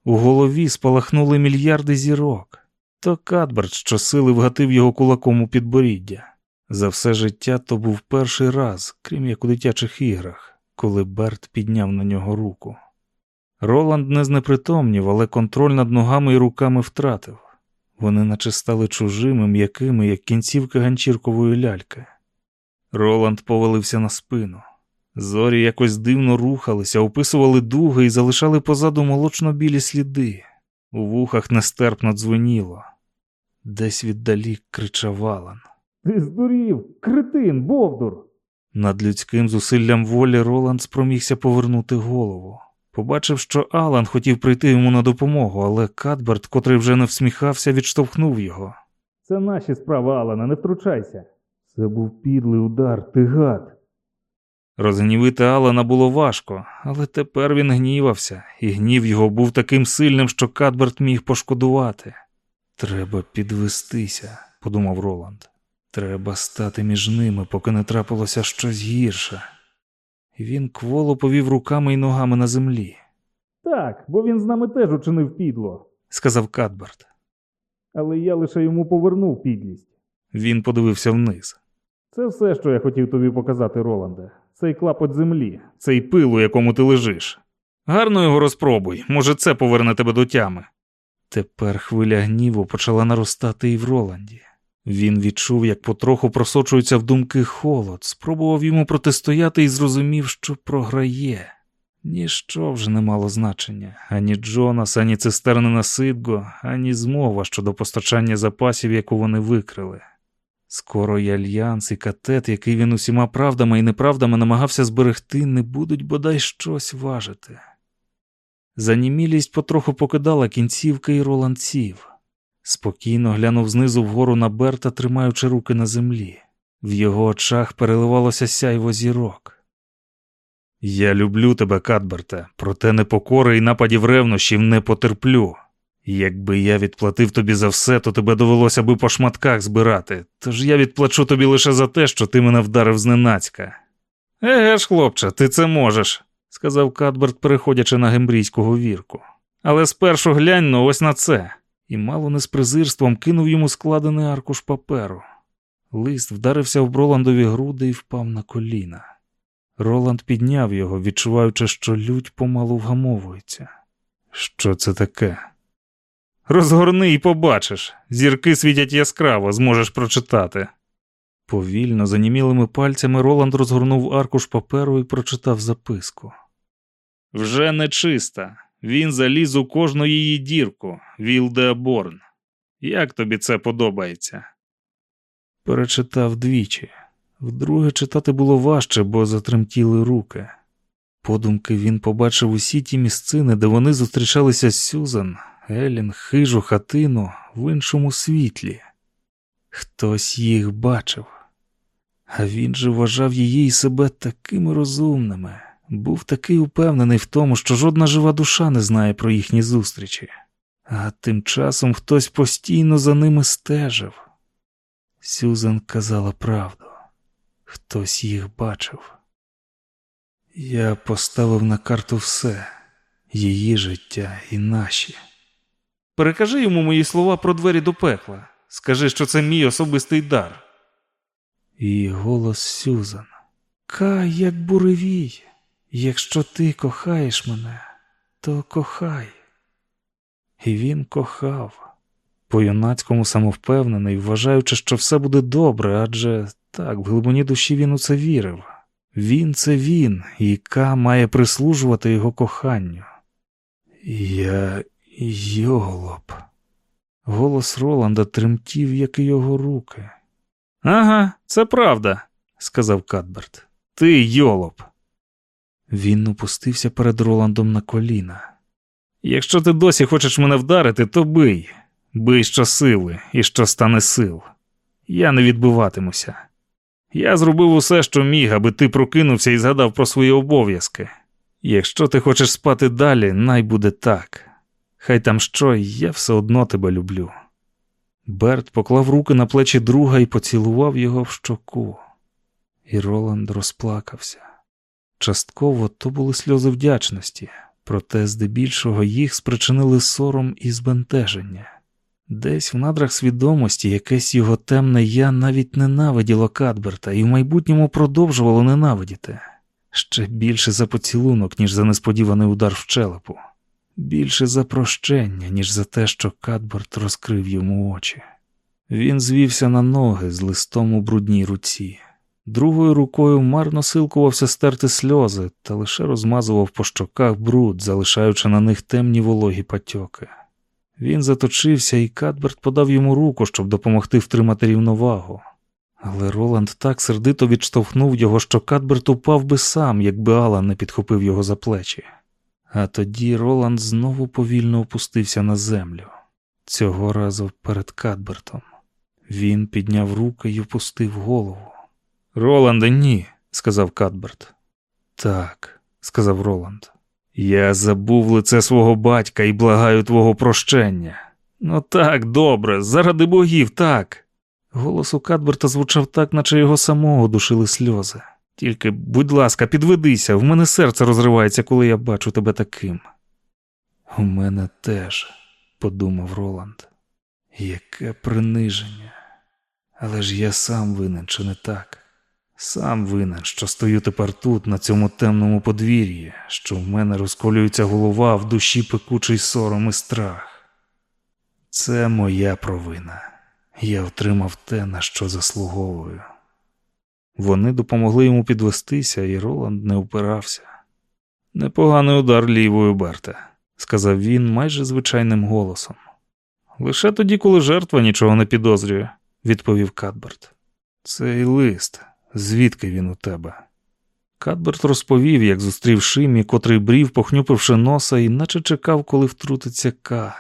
У голові спалахнули мільярди зірок. То Кадберт щосили вгатив його кулаком у підборіддя. За все життя то був перший раз, крім як у дитячих іграх, коли Берт підняв на нього руку. Роланд не знепритомнів, але контроль над ногами і руками втратив. Вони наче стали чужими, м'якими, як кінцівки ганчіркової ляльки. Роланд повалився на спину. Зорі якось дивно рухалися, описували дуги і залишали позаду молочно-білі сліди. У вухах нестерпно дзвеніло. Десь віддалі кричав Алан. Ти здурів, кретин, Бовдур. Над людським зусиллям волі Роланд спромігся повернути голову. Побачив, що Алан хотів прийти йому на допомогу, але Кадберт, котрий вже не всміхався, відштовхнув його. Це наші справи, Алана, не втручайся. Це був підлий удар, ти гад. Розгнівити Алана було важко, але тепер він гнівався, і гнів його був таким сильним, що Кадберт міг пошкодувати. Треба підвестися, подумав Роланд. Треба стати між ними, поки не трапилося щось гірше. Він кволо повів руками й ногами на землі. Так, бо він з нами теж учинив підло, сказав Кадберт. Але я лише йому повернув підлість. Він подивився вниз. Це все, що я хотів тобі показати, Роланде. Цей клапоть землі, цей пил, у якому ти лежиш. Гарно його розпробуй, може, це поверне тебе до тями. Тепер хвиля гніву почала наростати і в Роланді. Він відчув, як потроху просочується в думки холод, спробував йому протистояти і зрозумів, що програє. Ніщо вже не мало значення ані Джонас, ані цистерни на Сидго, ані змова щодо постачання запасів, яку вони викрили. Скоро і альянс, і катет, який він усіма правдами і неправдами намагався зберегти, не будуть бодай щось важити. Занімілість потроху покидала кінцівки і роландців. Спокійно глянув знизу вгору на Берта, тримаючи руки на землі. В його очах переливалося сяйво зірок. Я люблю тебе, Кадберте, проте непокори і нападів ревнощів не потерплю. Якби я відплатив тобі за все, то тебе довелося би по шматках збирати, тож я відплачу тобі лише за те, що ти мене вдарив зненацька. Еге ж, хлопче, ти це можеш, сказав Кадберт, переходячи на гембрійську говірку. Але спершу глянь ну ось на це, і мало не з презирством кинув йому складений аркуш паперу. Лист вдарився в Броландові груди і впав на коліна. Роланд підняв його, відчуваючи, що лють помалу вгамовується. Що це таке? Розгорни і побачиш. Зірки світять яскраво, зможеш прочитати. Повільно, занімілими пальцями Роланд розгорнув аркуш паперу і прочитав записку. Вже нечиста. Він заліз у кожну її дірку, Вілдеаборн. Як тобі це подобається? Перечитав двічі. Вдруге читати було важче, бо затремтіли руки. Подумки він побачив усі ті місцини, де вони зустрічалися з Сюзан, Елін, хижу хатину в іншому світлі. Хтось їх бачив, а він же вважав її і себе такими розумними, був такий упевнений в тому, що жодна жива душа не знає про їхні зустрічі, а тим часом хтось постійно за ними стежив. Сюзан казала правду, хтось їх бачив. Я поставив на карту все її життя і наші. Перекажи йому мої слова про двері до пекла. Скажи, що це мій особистий дар. І голос Сюзан. Кай, як буревій. Якщо ти кохаєш мене, то кохай. І він кохав, по юнацькому самовпевнений, вважаючи, що все буде добре, адже так, в глибині душі він у це вірив. Він це він, і Ка має прислужувати його коханню. Я йолоп. Голос Роланда тремтів, як і його руки. Ага, це правда, сказав Кадберт. Ти йолоп. Він опустився перед Роландом на коліна. Якщо ти досі хочеш мене вдарити, то бий, бий щосили і що стане сил. Я не відбиватимуся. Я зробив усе, що міг, аби ти прокинувся і згадав про свої обов'язки. Якщо ти хочеш спати далі, най буде так. Хай там що, я все одно тебе люблю. Берт поклав руки на плечі друга і поцілував його в щоку. І Роланд розплакався. Частково то були сльози вдячності, проте здебільшого їх спричинили сором і збентеження. Десь в надрах свідомості якесь його темне я навіть ненавиділо Кадберта і в майбутньому продовжувало ненавидіти ще більше за поцілунок, ніж за несподіваний удар в челепу, більше за прощення, ніж за те, що Кадберт розкрив йому очі. Він звівся на ноги з листом у брудній руці. Другою рукою марно силкувався стерти сльози та лише розмазував по щоках бруд, залишаючи на них темні вологі патьоки. Він заточився, і Кадберт подав йому руку, щоб допомогти втримати рівновагу. Але Роланд так сердито відштовхнув його, що Кадберт упав би сам, якби Алан не підхопив його за плечі. А тоді Роланд знову повільно опустився на землю, цього разу перед Кадбертом. Він підняв руки і опустив голову. Роланде, ні, сказав Кадберт. Так, сказав Роланд. Я забув лице свого батька і благаю твого прощення. Ну так, добре, заради богів, так. Голос у Кадберта звучав так, наче його самого душили сльози. Тільки, будь ласка, підведися, в мене серце розривається, коли я бачу тебе таким. У мене теж, подумав Роланд, яке приниження. Але ж я сам винен, чи не так? Сам винен, що стою тепер тут, на цьому темному подвір'ї, що в мене розколюється голова, в душі пекучий сором і страх. Це моя провина. Я отримав те, на що заслуговую. Вони допомогли йому підвестися, і Роланд не упирався. Непоганий удар лівою, Берте, сказав він майже звичайним голосом. Лише тоді, коли жертва нічого не підозрює, відповів Кадберт. Цей лист, звідки він у тебе? Кадберт розповів, як зустрів Шимі, котрий брів, похнюпивши носа, і наче чекав, коли втрутиться К.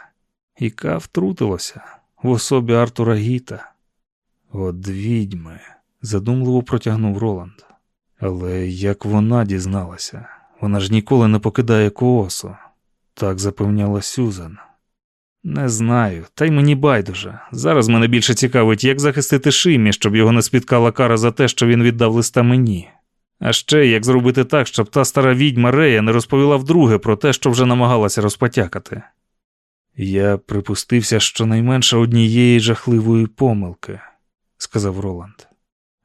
І К втрутилося в особі Артура Гіта. От відьми, задумливо протягнув Роланд. Але як вона дізналася, вона ж ніколи не покидає коосу. Так запевняла Сюзан. Не знаю, та й мені байдуже. Зараз мене більше цікавить, як захистити Шимі, щоб його не спіткала кара за те, що він віддав листа мені. А ще як зробити так, щоб та стара відьма Рея не розповіла вдруге про те, що вже намагалася розпотякати. Я припустився щонайменше однієї жахливої помилки, сказав Роланд.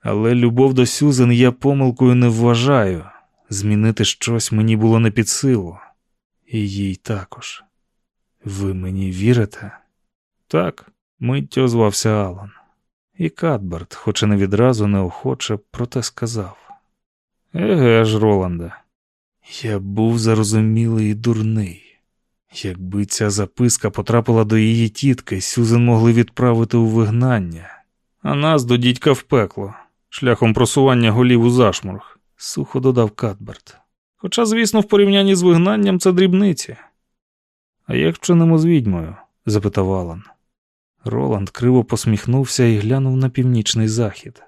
Але любов до Сюзен я помилкою не вважаю. Змінити щось мені було не під силу, і їй також. Ви мені вірите? Так, миттю озвався Алан. І Кадберт, хоч і не відразу неохоче, проте сказав. Еге ж, Роланде, я був зарозумілий і дурний. Якби ця записка потрапила до її тітки, Сюзен могли відправити у вигнання, а нас до дідька в пекло, шляхом просування голів у зашморг, сухо додав Кадберт. Хоча, звісно, в порівнянні з вигнанням це дрібниці. А як вчинимо з відьмою? запитав Алан. Роланд криво посміхнувся і глянув на північний захід.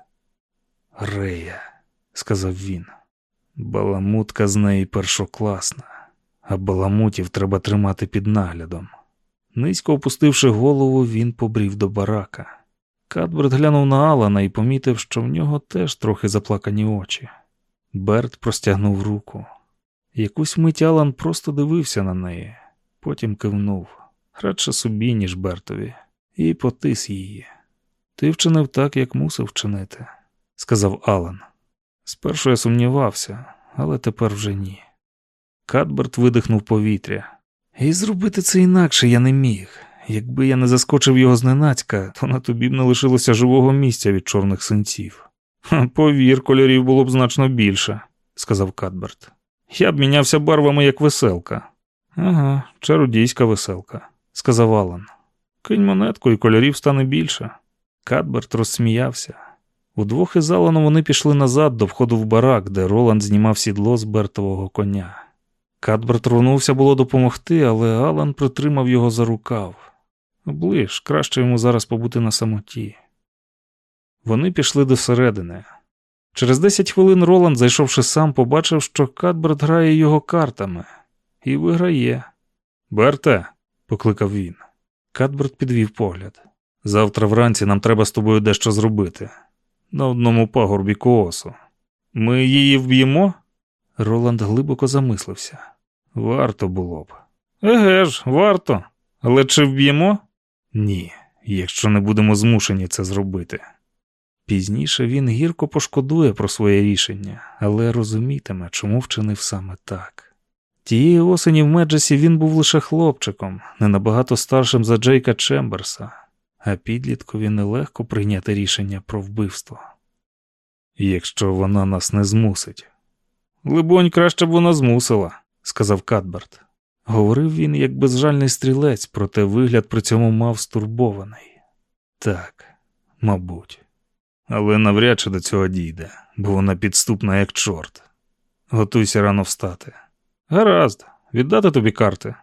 Рея, сказав він. Баламутка з неї першокласна, а баламутів треба тримати під наглядом. Низько опустивши голову, він побрів до барака. Кадберт глянув на Алана і помітив, що в нього теж трохи заплакані очі. Берт простягнув руку. Якусь мить Алан просто дивився на неї, потім кивнув, радше собі, ніж Бертові, і потис її. Ти вчинив так, як мусив вчинити, сказав Алан. Спершу я сумнівався, але тепер вже ні. Кадберт видихнув повітря. І зробити це інакше я не міг. Якби я не заскочив його зненацька, то на тобі б не лишилося живого місця від чорних синців. Повір, кольорів було б значно більше, сказав Кадберт. Я б мінявся барвами, як веселка. Ага, чародійська веселка, сказав Алан. Кинь монетку, і кольорів стане більше. Кадберт розсміявся. Удвох із Аланом вони пішли назад до входу в барак, де Роланд знімав сідло з бертового коня. Кадберт рвонувся було допомогти, але Алан притримав його за рукав. Ближ, краще йому зараз побути на самоті. Вони пішли до середини. Через десять хвилин Роланд, зайшовши сам, побачив, що Кадберт грає його картами і виграє. Берте, покликав він. Кадберт підвів погляд. Завтра вранці нам треба з тобою дещо зробити. На одному пагорбі коосу. Ми її вб'ємо? Роланд глибоко замислився. Варто було б. Еге ж, варто. Але чи вб'ємо? Ні, якщо не будемо змушені це зробити. Пізніше він гірко пошкодує про своє рішення, але розумітиме, чому вчинив саме так. Тієї осені в Меджесі він був лише хлопчиком, не набагато старшим за Джейка Чемберса, а підліткові нелегко прийняти рішення про вбивство. Якщо вона нас не змусить. Либонь, краще б вона змусила, сказав Кадберт. Говорив він як безжальний стрілець, проте вигляд при цьому мав стурбований. Так, мабуть. Але навряд чи до цього дійде, бо вона підступна, як чорт. Готуйся рано встати. Гаразд, віддати тобі карти.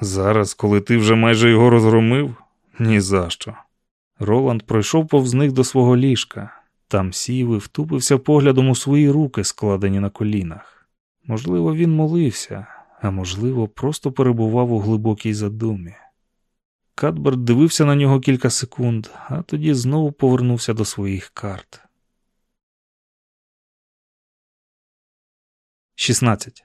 Зараз, коли ти вже майже його розгромив, ні за що. Роланд пройшов повз них до свого ліжка. Там сів і втупився поглядом у свої руки, складені на колінах. Можливо, він молився, а можливо, просто перебував у глибокій задумі. Кадберт дивився на нього кілька секунд, а тоді знову повернувся до своїх карт. 16.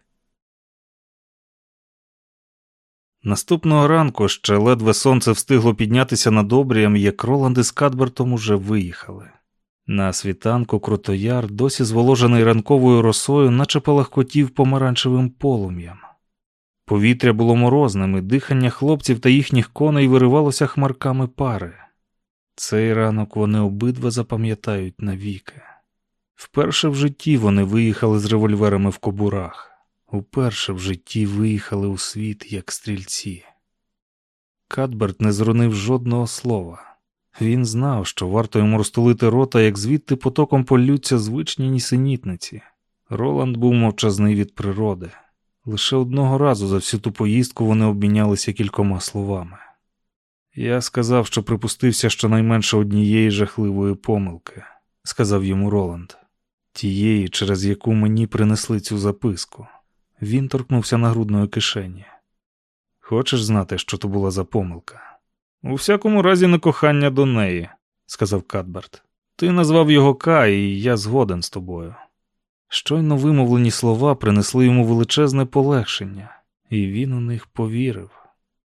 Наступного ранку ще ледве сонце встигло піднятися над обрієм, як Роланд із Кадбертом уже виїхали. На світанку крутояр, досі зволожений ранковою росою, наче палахкотів помаранчевим полум'ям. Повітря було морозним, і дихання хлопців та їхніх коней виривалося хмарками пари. Цей ранок вони обидва запам'ятають навіки. Вперше в житті вони виїхали з револьверами в кобурах, уперше в житті виїхали у світ як стрільці. Кадберт не зронив жодного слова. Він знав, що варто йому розтулити рота, як звідти потоком полються звичні нісенітниці. Роланд був мовчазний від природи. Лише одного разу за всю ту поїздку вони обмінялися кількома словами. Я сказав, що припустився щонайменше однієї жахливої помилки, сказав йому Роланд, тієї, через яку мені принесли цю записку. Він торкнувся на грудної кишені. Хочеш знати, що то була за помилка? У всякому разі, не кохання до неї, сказав Кадберт. Ти назвав його Ка, і я згоден з тобою. Щойно вимовлені слова принесли йому величезне полегшення, і він у них повірив.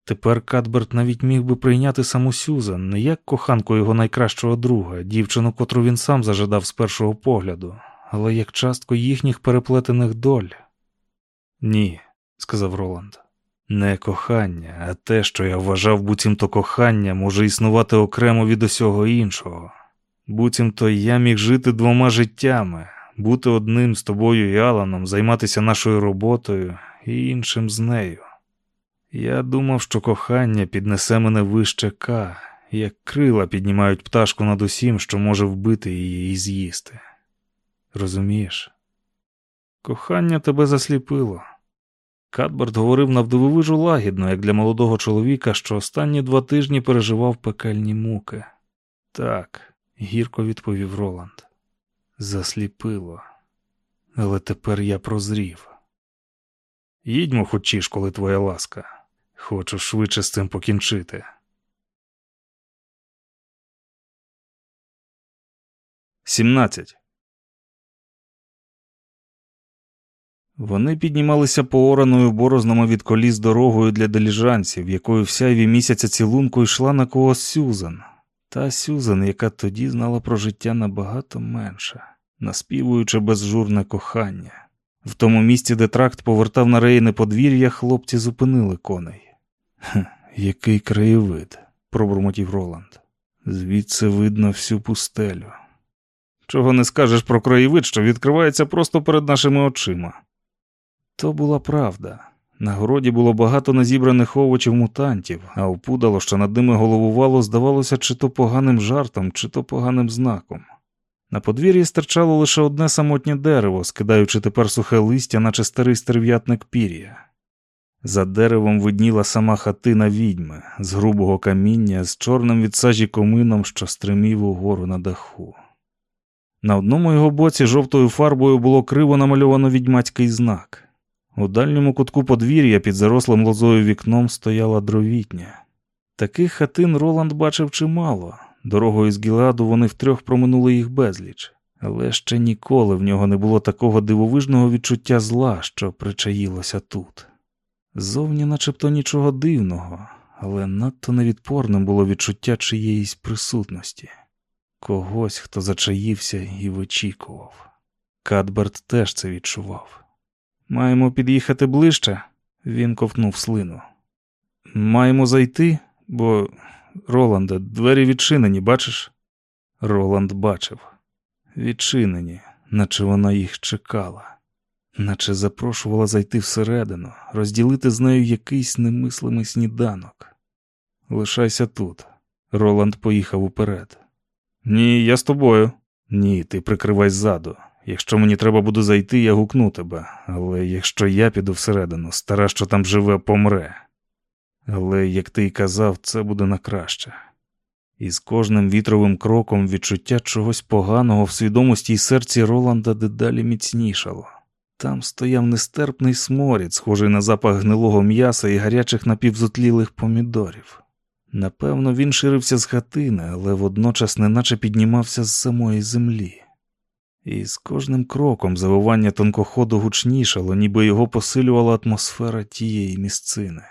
Тепер Кадберт навіть міг би прийняти саму Сюзан не як коханку його найкращого друга, дівчину, котру він сам зажадав з першого погляду, але як частку їхніх переплетених доль. Ні, сказав Роланд. Не кохання, а те, що я вважав, буцімто кохання, може існувати окремо від усього іншого. Буцімто я міг жити двома життями, бути одним з тобою і Аланом, займатися нашою роботою і іншим з нею. Я думав, що кохання піднесе мене вище К, як крила піднімають пташку над усім, що може вбити її і з'їсти. Розумієш? Кохання тебе засліпило. Кадберт говорив навдивовижу лагідно, як для молодого чоловіка, що останні два тижні переживав пекельні муки. Так, гірко відповів Роланд. Засліпило. Але тепер я прозрів. Їдьмо хочеш, коли твоя ласка. Хочу швидше з цим покінчити. Сімнадцять. Вони піднімалися поораною борознами від коліс дорогою для деліжанців, якою в сяйві місяця цілунку йшла на когось Сюзан. Та Сюзан, яка тоді знала про життя набагато менше, наспівуючи безжурне кохання. В тому місці, де тракт повертав на рейне подвір'я, хлопці зупинили коней. «Хм, Який краєвид, пробурмотів Роланд. Звідси видно всю пустелю. Чого не скажеш про краєвид, що відкривається просто перед нашими очима. То була правда. На городі було багато назібраних овочів мутантів, а опудало, що над ними головувало, здавалося, чи то поганим жартом, чи то поганим знаком. На подвір'ї стирчало лише одне самотнє дерево, скидаючи тепер сухе листя, наче старий стерв'ятник пір'я. За деревом видніла сама хатина відьми з грубого каміння, з чорним від сажі комином, що стримів угору на даху. На одному його боці жовтою фарбою було криво намальовано відьмацький знак. У дальньому кутку подвір'я під зарослим лозою вікном стояла дровітня. Таких хатин Роланд бачив чимало. Дорогою з Гіладу вони втрьох проминули їх безліч, але ще ніколи в нього не було такого дивовижного відчуття зла, що причаїлося тут. Зовні начебто нічого дивного, але надто невідпорним було відчуття чиєїсь присутності, когось, хто зачаївся і вичікував. Кадберт теж це відчував. Маємо під'їхати ближче, він ковтнув слину. Маємо зайти, бо, Роланде, двері відчинені, бачиш? Роланд бачив. Відчинені, наче вона їх чекала, наче запрошувала зайти всередину, розділити з нею якийсь немислимий сніданок. Лишайся тут. Роланд поїхав уперед. Ні, я з тобою. Ні, ти прикривай ззаду. Якщо мені треба буде зайти, я гукну тебе, але якщо я піду всередину, стара, що там живе, помре. Але, як ти й казав, це буде на краще. І з кожним вітровим кроком відчуття чогось поганого в свідомості й серці Роланда дедалі міцнішало. Там стояв нестерпний сморід, схожий на запах гнилого м'яса і гарячих напівзотлілих помідорів. Напевно, він ширився з хатини, але водночас неначе піднімався з самої землі. І з кожним кроком завивання тонкоходу гучнішало, ніби його посилювала атмосфера тієї місцини.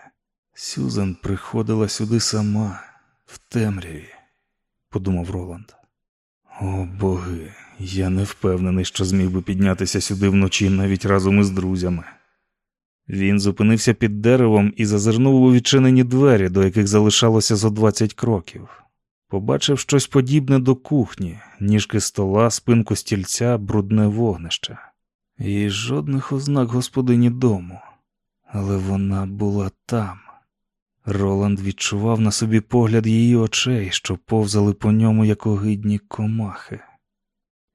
Сюзан приходила сюди сама, в темряві, подумав Роланд. О боги, я не впевнений, що зміг би піднятися сюди вночі навіть разом із друзями. Він зупинився під деревом і зазирнув у відчинені двері, до яких залишалося зо двадцять кроків. Побачив щось подібне до кухні, ніжки стола, спинку стільця, брудне вогнище. І жодних ознак господині дому. Але вона була там. Роланд відчував на собі погляд її очей, що повзали по ньому, як огидні комахи.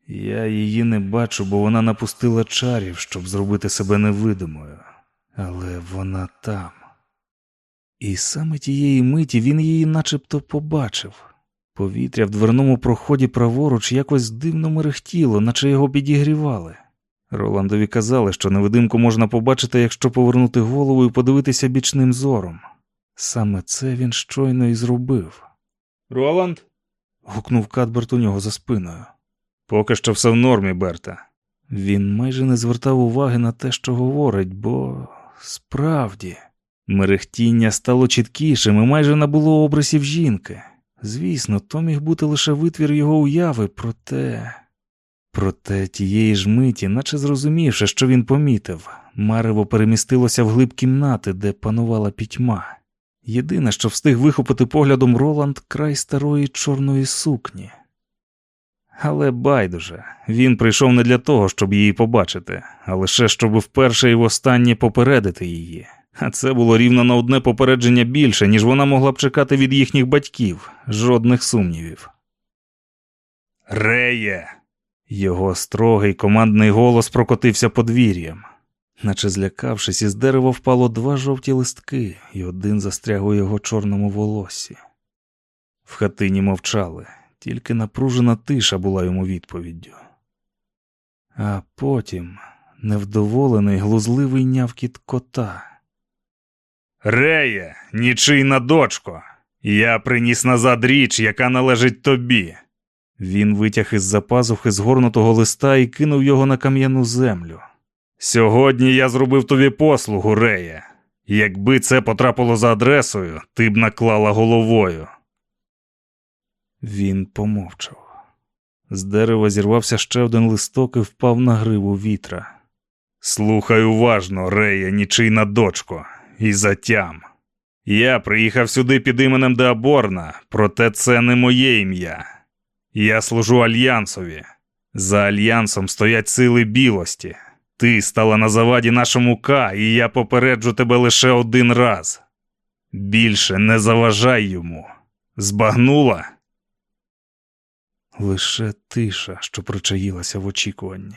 Я її не бачу, бо вона напустила чарів, щоб зробити себе невидимою, але вона там. І саме тієї миті він її начебто побачив. Повітря в дверному проході праворуч якось дивно мерехтіло, наче його підігрівали. Роландові казали, що невидимку можна побачити, якщо повернути голову і подивитися бічним зором. Саме це він щойно і зробив.
Роланд?
гукнув Кадберт у нього за спиною.
Поки що все в нормі, Берта.
Він майже не звертав уваги на те, що говорить, бо справді мерехтіння стало чіткішим і майже набуло обрисів жінки. Звісно, то міг бути лише витвір його уяви, проте. Проте тієї ж миті, наче зрозумівши, що він помітив, марево перемістилося в глиб кімнати, де панувала пітьма. Єдине, що встиг вихопити поглядом Роланд край старої чорної сукні. Але байдуже, він прийшов не для того, щоб її побачити, а лише щоб вперше і востаннє попередити її. А це було рівно на одне попередження більше, ніж вона могла б чекати від їхніх батьків, жодних сумнівів.
Реє!
Його строгий командний голос прокотився подвір'ям. Наче злякавшись, із дерева впало два жовті листки, і один застряг у його чорному волоссі. В хатині мовчали, тільки напружена тиша була йому відповіддю. А потім невдоволений глузливий нявкіт кота.
Реє, нічийна дочко. Я приніс назад річ, яка належить тобі.
Він витяг із за пазухи згорнутого листа і кинув його на кам'яну землю.
Сьогодні я зробив тобі послугу, Реє. Якби це потрапило за адресою, ти б наклала головою.
Він помовчав. З дерева зірвався ще один листок і впав на гриву вітра.
Слухай уважно, Рея, нічийна дочко, і затям. Я приїхав сюди під іменем Деаборна, проте це не моє ім'я. Я служу Альянсові. За альянсом стоять сили білості. Ти стала на заваді нашому К, і я попереджу тебе лише один раз. Більше не заважай йому. Збагнула?
Лише тиша, що причаїлася в очікуванні.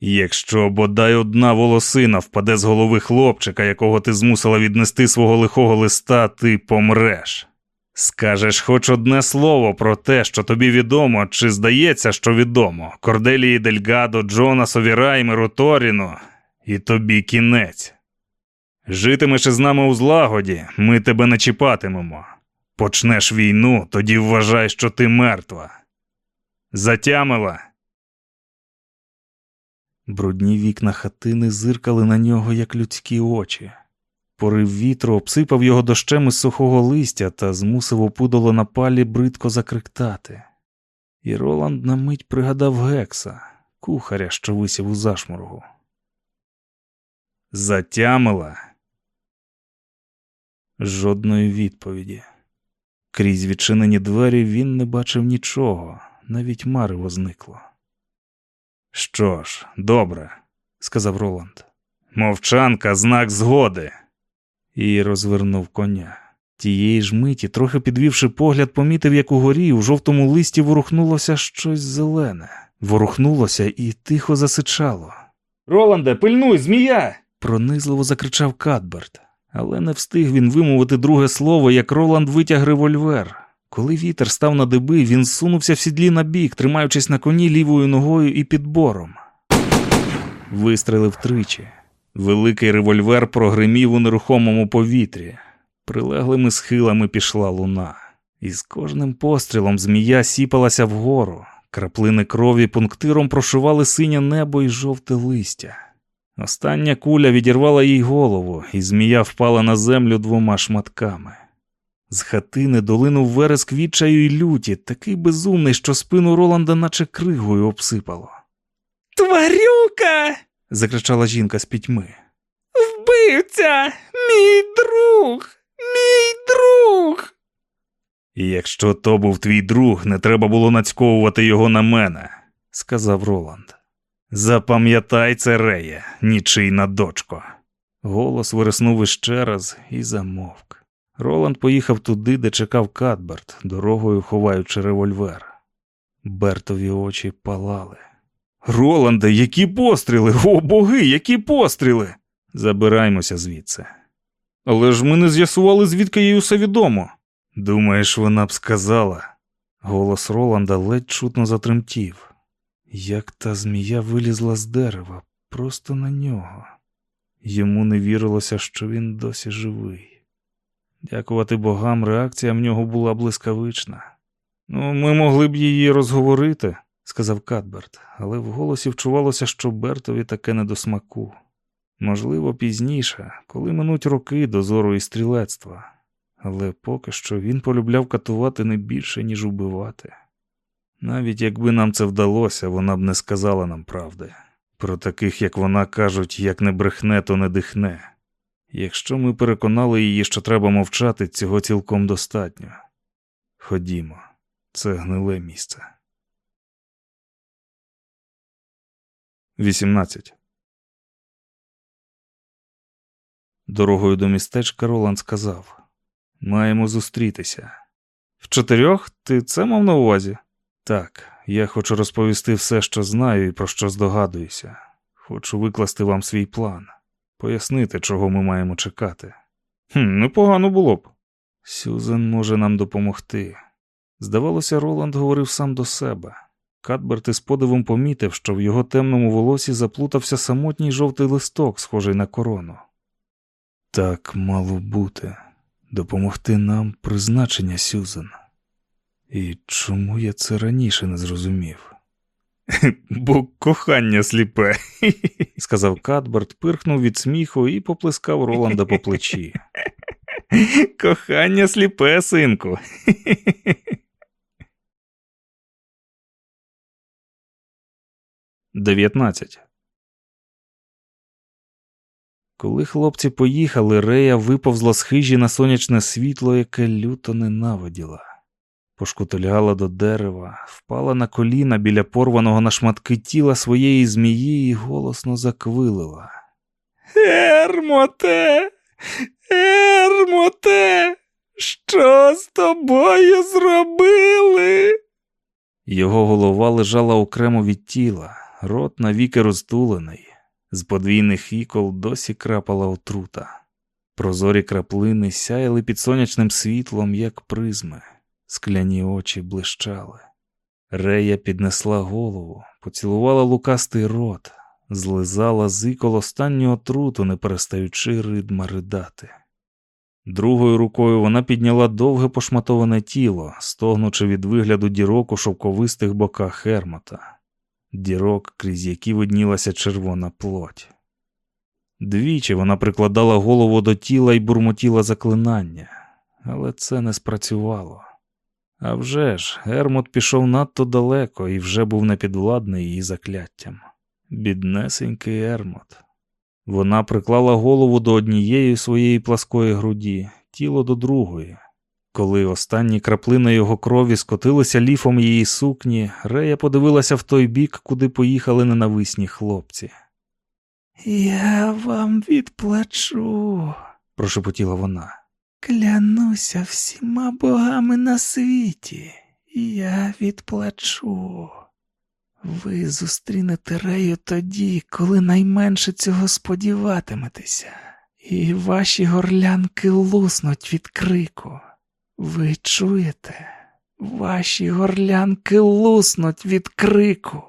Якщо бодай одна волосина впаде з голови хлопчика, якого ти змусила віднести свого лихого листа, ти помреш. Скажеш хоч одне слово про те, що тобі відомо, чи здається, що відомо, Корделії Дельгадо, Джонасові Раймеру, Торіну, і тобі кінець. Житимеш із нами у злагоді, ми тебе не чіпатимемо. Почнеш війну, тоді вважай, що ти мертва. Затямила.
Брудні вікна хатини зиркали на нього, як людські очі. Порив вітру обсипав його дощем із сухого листя та змусив опудоло на палі бридко закриктати. І Роланд на мить пригадав Гекса, кухаря, що висів у зашморгу.
Затямила.
Жодної відповіді. Крізь відчинені двері він не бачив нічого, навіть марево зникло.
Що ж, добре,
сказав Роланд.
Мовчанка знак згоди.
І розвернув коня. Тієї ж миті, трохи підвівши погляд, помітив, як угорі у жовтому листі ворухнулося щось зелене. Ворухнулося і тихо засичало.
Роланде, пильнуй, змія!
Пронизливо закричав Кадберт, але не встиг він вимовити друге слово, як Роланд витяг револьвер. Коли вітер став на диби, він сунувся в сідлі на бік, тримаючись на коні лівою ногою і підбором. Вистрелив тричі. Великий револьвер прогримів у нерухомому повітрі. Прилеглими схилами пішла луна. І з кожним пострілом змія сіпалася вгору. Краплини крові пунктиром прошивали синє небо і жовте листя. Остання куля відірвала їй голову, і змія впала на землю двома шматками. З хатини долинув вереск відчаю й люті, такий безумний, що спину Роланда наче кригою обсипало.
Тварюка!
закричала жінка з пітьми.
Вбивця! Мій друг! Мій друг!
І якщо то був твій друг, не треба було нацьковувати його на мене, сказав Роланд. Запам'ятай це, Реє, нічийна дочко. Голос вириснув іще раз і замовк. Роланд поїхав туди, де чекав Кадберт, дорогою ховаючи револьвер. Бертові очі палали. Роланде, які постріли! О, боги, які постріли! Забираймося звідси. Але ж ми не з'ясували, звідки їй усе відомо. Думаєш, вона б сказала? Голос Роланда ледь чутно затремтів. Як та змія вилізла з дерева, просто на нього. Йому не вірилося, що він досі живий. Дякувати богам, реакція в нього була блискавична. Ну, ми могли б її розговорити, сказав Кадберт, але в голосі вчувалося, що Бертові таке не до смаку. Можливо, пізніше, коли минуть роки дозору і стрілецтва, але поки що він полюбляв катувати не більше, ніж убивати. Навіть якби нам це вдалося, вона б не сказала нам правди. Про таких, як вона, кажуть, як не брехне, то не дихне. Якщо ми переконали її, що треба мовчати, цього цілком достатньо. Ходімо, це гниле місце. 18. Дорогою до містечка Роланд сказав Маємо зустрітися. В чотирьох ти це мав на увазі? Так, я хочу розповісти все, що знаю і про що здогадуюся. Хочу викласти вам свій план, пояснити, чого ми маємо чекати. Хм, Непогано було б. Сюзен може нам допомогти. Здавалося, Роланд говорив сам до себе. Кадберт із подивом помітив, що в його темному волосі заплутався самотній жовтий листок, схожий на корону. Так мало бути допомогти нам призначення Сюзен. І чому я це раніше не зрозумів? Бо кохання сліпе, сказав Кадберт, пирхнув від сміху і поплескав Роланда по плечі. Кохання сліпе, синку. Дев'ятнадцять. Коли хлопці поїхали, Рея виповзла з хижі на сонячне світло, яке люто ненавиділа. Пошкутильгала до дерева, впала на коліна біля порваного на шматки тіла своєї змії і голосно заквилила. Ермоте, Ермоте, що з тобою зробили? Його голова лежала окремо від тіла, рот навіки розтулений. З подвійних ікол досі крапала отрута. Прозорі краплини сяяли під сонячним світлом, як призми, скляні очі блищали. Рея піднесла голову, поцілувала лукастий рот, злизала з ікол останню отруту, не перестаючи ридма ридати. Другою рукою вона підняла довге пошматоване тіло, стогнучи від вигляду дірок у шовковистих боках Хермота дірок, крізь які виднілася червона плоть. Двічі вона прикладала голову до тіла і бурмотіла заклинання, але це не спрацювало. А вже ж, Гермот пішов надто далеко і вже був непідвладний її закляттям. Біднесенький Ермот. Вона приклала голову до однієї своєї пласкої груді, тіло до другої. Коли останні краплини його крові скотилися ліфом її сукні, Рея подивилася в той бік, куди поїхали ненависні хлопці. Я вам відплачу, прошепотіла вона. Клянуся всіма богами на світі, я відплачу. Ви зустрінете Рею тоді, коли найменше цього сподіватиметеся, і ваші горлянки луснуть від крику. Ви чуєте? Ваші горлянки луснуть від крику.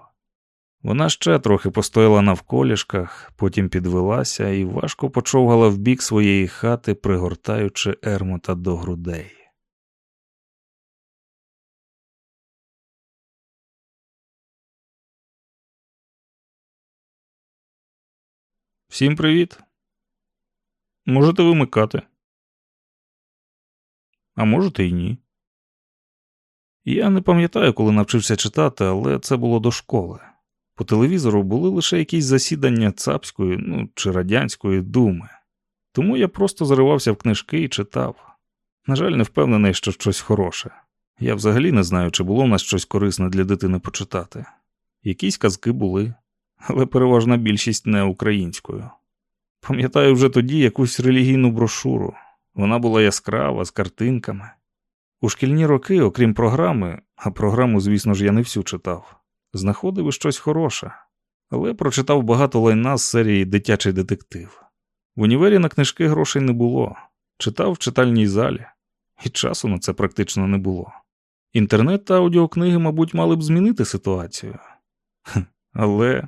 Вона ще трохи постояла навколішках, потім підвелася і важко почовгала в бік своєї хати, пригортаючи Ермота до грудей. Всім привіт. Можете вимикати а можете й ні. Я не пам'ятаю, коли навчився читати, але це було до школи. По телевізору були лише якісь засідання цапської, ну чи радянської думи, тому я просто заривався в книжки і читав. На жаль, не впевнений, що щось хороше. Я взагалі не знаю, чи було в нас щось корисне для дитини почитати. Якісь казки були, але переважна більшість не українською. Пам'ятаю вже тоді якусь релігійну брошуру. Вона була яскрава, з картинками. У шкільні роки, окрім програми, а програму, звісно ж, я не всю читав, знаходив щось хороше, але прочитав багато лайна з серії Дитячий детектив. В універі на книжки грошей не було, читав в читальній залі, і часу на це практично не було. Інтернет та аудіокниги, мабуть, мали б змінити ситуацію. Але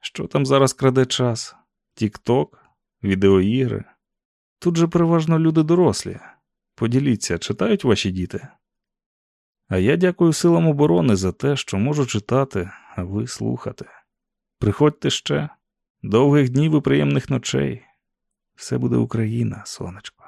що там зараз краде час? Тік-ток, відеоігри. Тут же переважно люди дорослі. Поділіться, читають ваші діти? А я дякую силам оборони за те, що можу читати, а ви слухати. Приходьте ще, довгих днів і приємних ночей. Все буде Україна, сонечко.